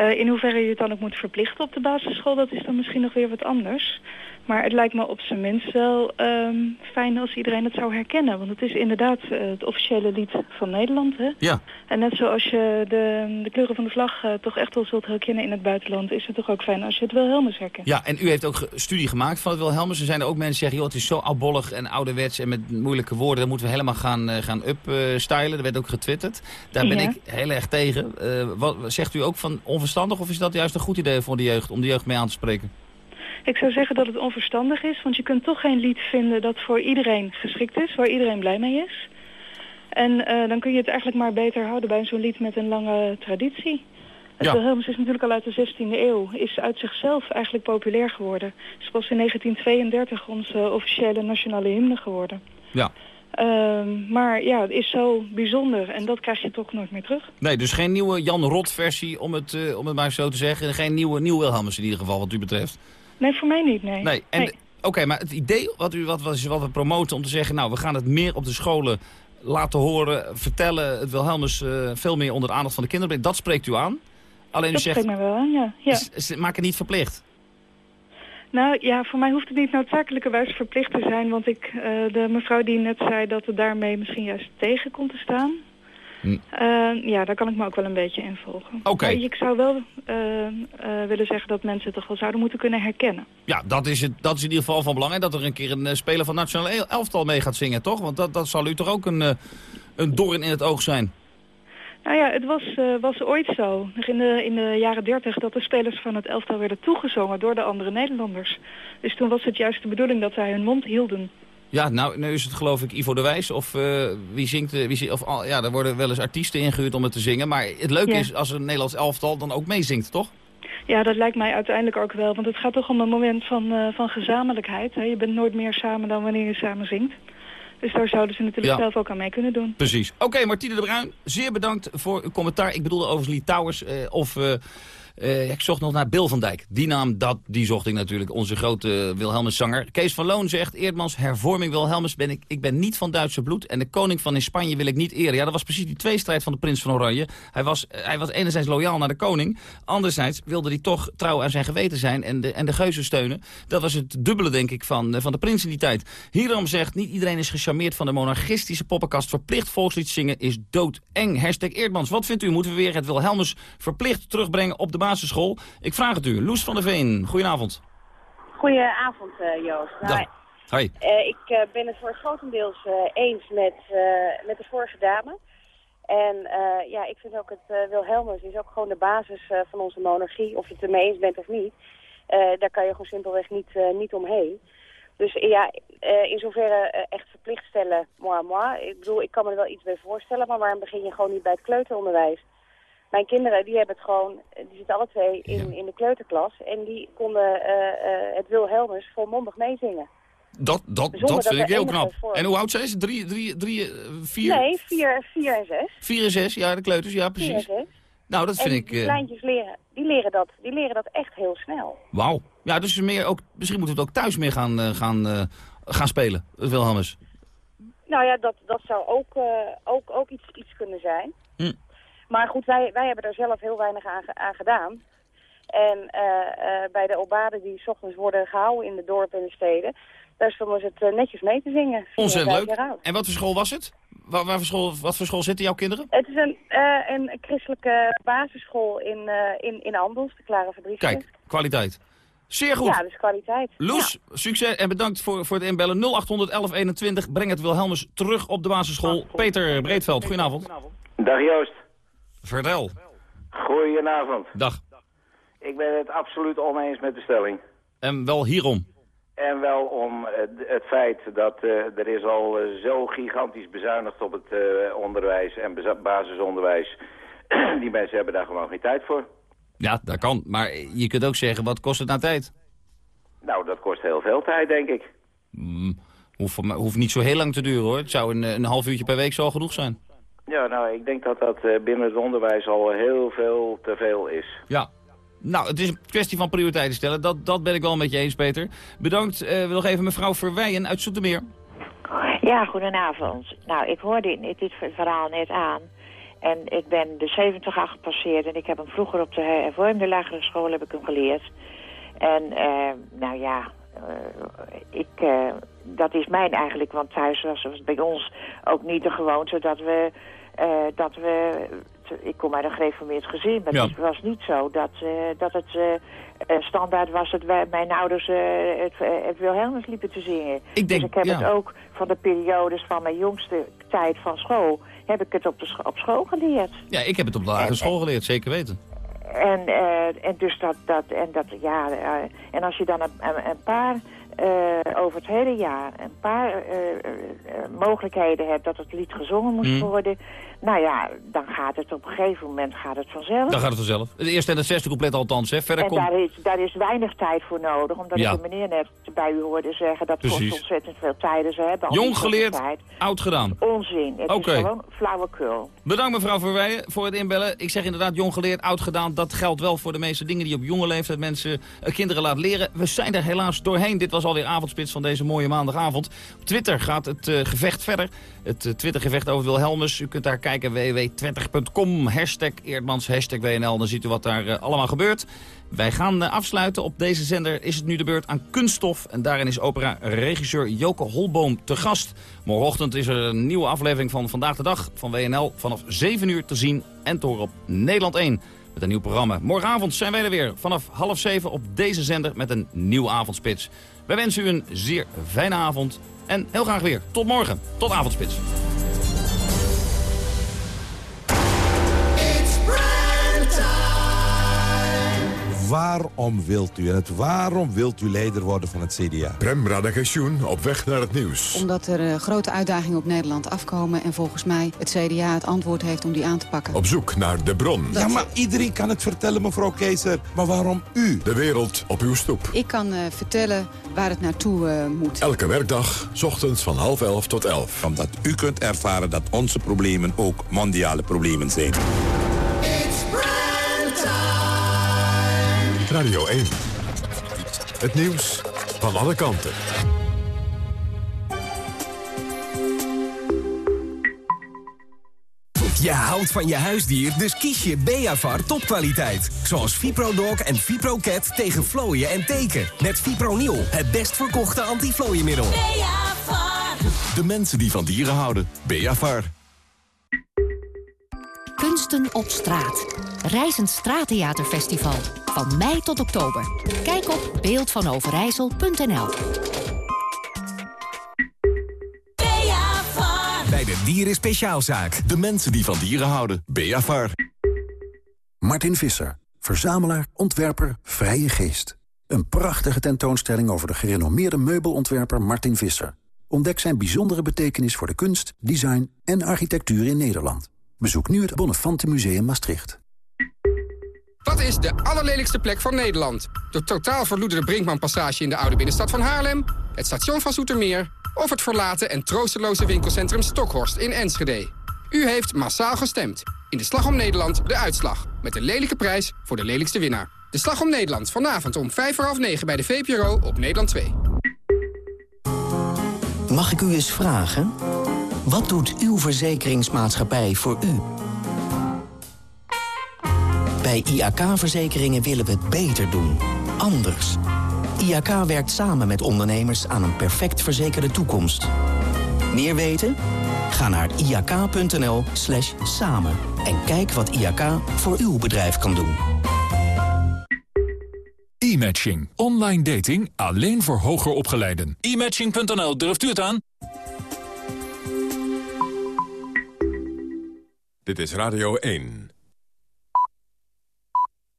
Uh, in hoeverre je het dan ook moet verplichten op de basisschool, dat is dan misschien nog weer wat anders. Maar het lijkt me op zijn minst wel um, fijn als iedereen het zou herkennen. Want het is inderdaad uh, het officiële lied van Nederland. Hè? Ja. En net zoals je de, de kleuren van de vlag uh, toch echt wel zult herkennen in het buitenland... is het toch ook fijn als je het Wilhelmus herkent. Ja, en u heeft ook studie gemaakt van het Wilhelmus. Er zijn er ook mensen die zeggen, joh, het is zo oudbollig en ouderwets... en met moeilijke woorden, daar moeten we helemaal gaan, uh, gaan upstylen. Dat werd ook getwitterd. Daar ben ja. ik heel erg tegen. wat, zegt u ook van onverstandig of is dat juist een goed idee voor de jeugd... om de jeugd mee aan te spreken? Ik zou zeggen dat het onverstandig is, want je kunt toch geen lied vinden dat voor iedereen geschikt is, waar iedereen blij mee is. En uh, dan kun je het eigenlijk maar beter houden bij zo'n lied met een lange traditie. Het ja. Wilhelmus is natuurlijk al uit de 16e eeuw, is uit zichzelf eigenlijk populair geworden. Het is pas in 1932 onze officiële nationale hymne geworden. Ja. Uh, maar ja, het is zo bijzonder en dat krijg je toch nooit meer terug. Nee, dus geen nieuwe Jan Rot versie, om het, uh, om het maar zo te zeggen. Geen nieuwe, nieuw Wilhelmus in ieder geval, wat u betreft. Nee, voor mij niet, nee. Nee, en nee. oké, okay, maar het idee wat, u, wat, wat, wat we promoten om te zeggen... nou, we gaan het meer op de scholen laten horen, vertellen... het Wilhelmus uh, veel meer onder de aandacht van de kinderen... dat spreekt u aan. Alleen dat u zegt, spreekt mij wel aan, ja. ja. Is, is, maak het niet verplicht. Nou ja, voor mij hoeft het niet noodzakelijkerwijs verplicht te zijn... want ik, uh, de mevrouw die net zei dat het daarmee misschien juist tegen komt te staan... Hm. Uh, ja, daar kan ik me ook wel een beetje in volgen. Oké. Okay. Ik zou wel uh, uh, willen zeggen dat mensen het toch wel zouden moeten kunnen herkennen. Ja, dat is, het, dat is in ieder geval van belang. En dat er een keer een speler van Nationale Elftal mee gaat zingen, toch? Want dat, dat zal u toch ook een, een doorn in het oog zijn? Nou ja, het was, was ooit zo, in de, in de jaren dertig, dat de spelers van het elftal werden toegezongen door de andere Nederlanders. Dus toen was het juist de bedoeling dat zij hun mond hielden. Ja, nou, nu is het geloof ik Ivo de Wijs of uh, wie zingt... Wie zingt of, ja, er worden wel eens artiesten ingehuurd om het te zingen. Maar het leuke ja. is als een Nederlands elftal dan ook meezingt, toch? Ja, dat lijkt mij uiteindelijk ook wel. Want het gaat toch om een moment van, uh, van gezamenlijkheid. Hè? Je bent nooit meer samen dan wanneer je samen zingt. Dus daar zouden ze natuurlijk ja. zelf ook aan mee kunnen doen. Precies. Oké, okay, Martine de Bruin, zeer bedankt voor uw commentaar. Ik bedoelde overigens Lee Towers uh, of... Uh, ik zocht nog naar Bill van Dijk. Die naam, dat, die zocht ik natuurlijk. Onze grote Wilhelmus-zanger. Kees van Loon zegt, Eerdmans, hervorming Wilhelmus ben ik. Ik ben niet van Duitse bloed en de koning van in Spanje wil ik niet eren. Ja, dat was precies die tweestrijd van de prins van Oranje. Hij was, hij was enerzijds loyaal naar de koning. Anderzijds wilde hij toch trouw aan zijn geweten zijn en de, en de geuzen steunen. Dat was het dubbele, denk ik, van, van de prins in die tijd. Hierom zegt, niet iedereen is gecharmeerd van de monarchistische poppenkast. Verplicht volkslied zingen is doodeng. Hashtag Eerdmans, wat vindt u? Moeten we weer het Wilhelmus verplicht terugbrengen op de basisschool. Ik vraag het u. Loes van der Veen, goedenavond. Goedenavond, uh, Joost. Nou, Hoi. Uh, ik uh, ben het voor grotendeels eens met, met de vorige dame. En ja, ik vind ook het Wilhelmus is ook gewoon de basis van onze monarchie. Of je het ermee eens bent of niet. daar kan je gewoon simpelweg niet, niet omheen. Dus ja, in zoverre echt verplicht stellen, moi, moi. Ik bedoel, ik kan me er wel iets bij voorstellen, maar waarom begin je gewoon niet bij het kleuteronderwijs? Mijn kinderen, die hebben het gewoon, die zitten alle twee in, in de kleuterklas. En die konden het Wilhelmus volmondig meezingen. Dat, dat, dat vind ik heel knap. En hoe oud zijn ze? Drie, drie, drie, eh, vier? Nee, vier, vier en zes. Vier en zes, ja, de kleuters, ja, precies. Vier en zes. Nou, dat vind ik... die uh... kleintjes leren, die leren, dat, die leren dat echt heel snel. Wauw. Ja, dus meer ook, misschien moeten we het ook thuis meer gaan, uh, gaan, uh, gaan spelen, Wilhelmus. Nou ja, dat, dat zou ook, ook, ook iets, iets kunnen zijn. Hm. Maar goed, wij, wij hebben er zelf heel weinig aan, aan gedaan. En bij de obaden die s ochtends worden gehouden in de dorpen en de steden... Daar stonden ze het eh, netjes mee te zingen. Ontzettend leuk. En wat voor school was het? Waar, waar voor school, wat voor school zitten jouw kinderen? Het is een, uh, een christelijke basisschool in, uh, in, in Andels, de Klare Fabriek. Kijk, kwaliteit. Zeer goed. Ja, dus kwaliteit. Loes, succes en bedankt voor, voor het inbellen. 0800 1121. Breng het Wilhelmus terug op de basisschool. Peter Breedveld, goedenavond. Dag Joost. Vertel. Goedenavond. Dag. Ik ben het absoluut oneens met de stelling. En wel hierom? En wel om het feit dat uh, er is al uh, zo gigantisch bezuinigd op het uh, onderwijs en basisonderwijs. Die mensen hebben daar gewoon geen tijd voor. Ja, dat kan. Maar je kunt ook zeggen, wat kost het nou tijd? Nou, dat kost heel veel tijd, denk ik. Mm, hoeft, hoeft niet zo heel lang te duren, hoor. Het zou een, een half uurtje per week zo genoeg zijn. Ja, nou, ik denk dat dat binnen het onderwijs al heel veel te veel is. Ja, nou, het is een kwestie van prioriteiten stellen. Dat, dat ben ik wel met je eens, Peter. Bedankt. Uh, we nog even mevrouw Verweijen uit Zoetermeer. Ja, goedenavond. Nou, ik hoorde dit, dit verhaal net aan. En ik ben de 70 al gepasseerd. En ik heb hem vroeger op de hervormde lagere school heb ik hem geleerd. En, uh, nou ja, uh, ik, uh, dat is mijn eigenlijk. Want thuis was het bij ons ook niet de gewoonte dat we, dat we ik kom uit een gereformeerd gezin, maar het was niet zo dat, uh, dat het uh, standaard was dat wij, mijn ouders het, het Wilhelmus liepen te zingen. Ik denk, dus ik heb het ook van de periodes van mijn jongste tijd van school, heb ik het op, de op school geleerd. Ja, ik heb het op de lagere school geleerd, zeker weten. En, en dus dat, dat, en dat, ja, en als je dan een, een paar over het hele jaar een paar mogelijkheden hebt dat het lied gezongen moest mm. worden, nou ja, dan gaat het op een gegeven moment gaat het vanzelf. Dan gaat het vanzelf. Het eerste en het zesde couplet althans. Hè. Verder en daar, is, daar is weinig tijd voor nodig. Omdat ik de meneer net bij u hoorde zeggen... dat Precies. kost ontzettend veel tijd. Ze hebben Jong geleerd, oud gedaan. Onzin. Het okay. is gewoon flauwekul. Bedankt mevrouw Verweijen voor het inbellen. Ik zeg inderdaad jong geleerd, oud gedaan. Dat geldt wel voor de meeste dingen die op jonge leeftijd mensen uh, kinderen laten leren. We zijn er helaas doorheen. Dit was alweer avondspits van deze mooie maandagavond. Op Twitter gaat het uh, gevecht verder. Het uh, Twittergevecht over Wilhelmus. U kunt daar kijken www.twente.com. Hashtag Eerdmans, hashtag WNL. Dan ziet u wat daar allemaal gebeurt. Wij gaan afsluiten. Op deze zender is het nu de beurt aan Kunststof. En daarin is opera-regisseur Joke Holboom te gast. Morgenochtend is er een nieuwe aflevering van Vandaag de Dag van WNL. Vanaf 7 uur te zien en te horen op Nederland 1 met een nieuw programma. Morgenavond zijn wij er weer vanaf half 7 op deze zender met een nieuwe avondspits. Wij wensen u een zeer fijne avond en heel graag weer tot morgen. Tot avondspits. Waarom wilt u het? Waarom wilt u leider worden van het CDA? Prem Radagensjoen op weg naar het nieuws. Omdat er uh, grote uitdagingen op Nederland afkomen... en volgens mij het CDA het antwoord heeft om die aan te pakken. Op zoek naar de bron. Ja, maar iedereen kan het vertellen, mevrouw Keizer. Maar waarom u? De wereld op uw stoep. Ik kan uh, vertellen waar het naartoe uh, moet. Elke werkdag, s ochtends van half elf tot elf. Omdat u kunt ervaren dat onze problemen ook mondiale problemen zijn. Radio 1. Het nieuws van alle kanten. Je houdt van je huisdier, dus kies je Beavar topkwaliteit. Zoals ViproDog en ViproCat tegen vlooien en teken. Met Fipronil, het best verkochte antiflooienmiddel. Beavar. De mensen die van dieren houden. Beavar. Kunsten op straat. Reizend Straattheaterfestival. Van mei tot oktober. Kijk op beeldvanoverijssel.nl Bij de Dieren Speciaalzaak. De mensen die van dieren houden. Beavar. Martin Visser. Verzamelaar, ontwerper, vrije geest. Een prachtige tentoonstelling over de gerenommeerde meubelontwerper Martin Visser. Ontdek zijn bijzondere betekenis voor de kunst, design en architectuur in Nederland. Bezoek nu het Bonnefante Museum Maastricht. Wat is de allerlelijkste plek van Nederland? De totaal verloederde Brinkmanpassage in de oude binnenstad van Haarlem... het station van Zoetermeer... of het verlaten en troosteloze winkelcentrum Stokhorst in Enschede? U heeft massaal gestemd. In de Slag om Nederland de uitslag. Met de lelijke prijs voor de lelijkste winnaar. De Slag om Nederland vanavond om vijf voor half negen bij de VPRO op Nederland 2. Mag ik u eens vragen? Wat doet uw verzekeringsmaatschappij voor u? Bij IAK-verzekeringen willen we het beter doen. Anders. IAK werkt samen met ondernemers aan een perfect verzekerde toekomst. Meer weten? Ga naar iak.nl slash samen en kijk wat IAK voor uw bedrijf kan doen. E-matching. Online dating alleen voor hoger opgeleiden. E-matching.nl, durft u het aan? Dit is Radio 1.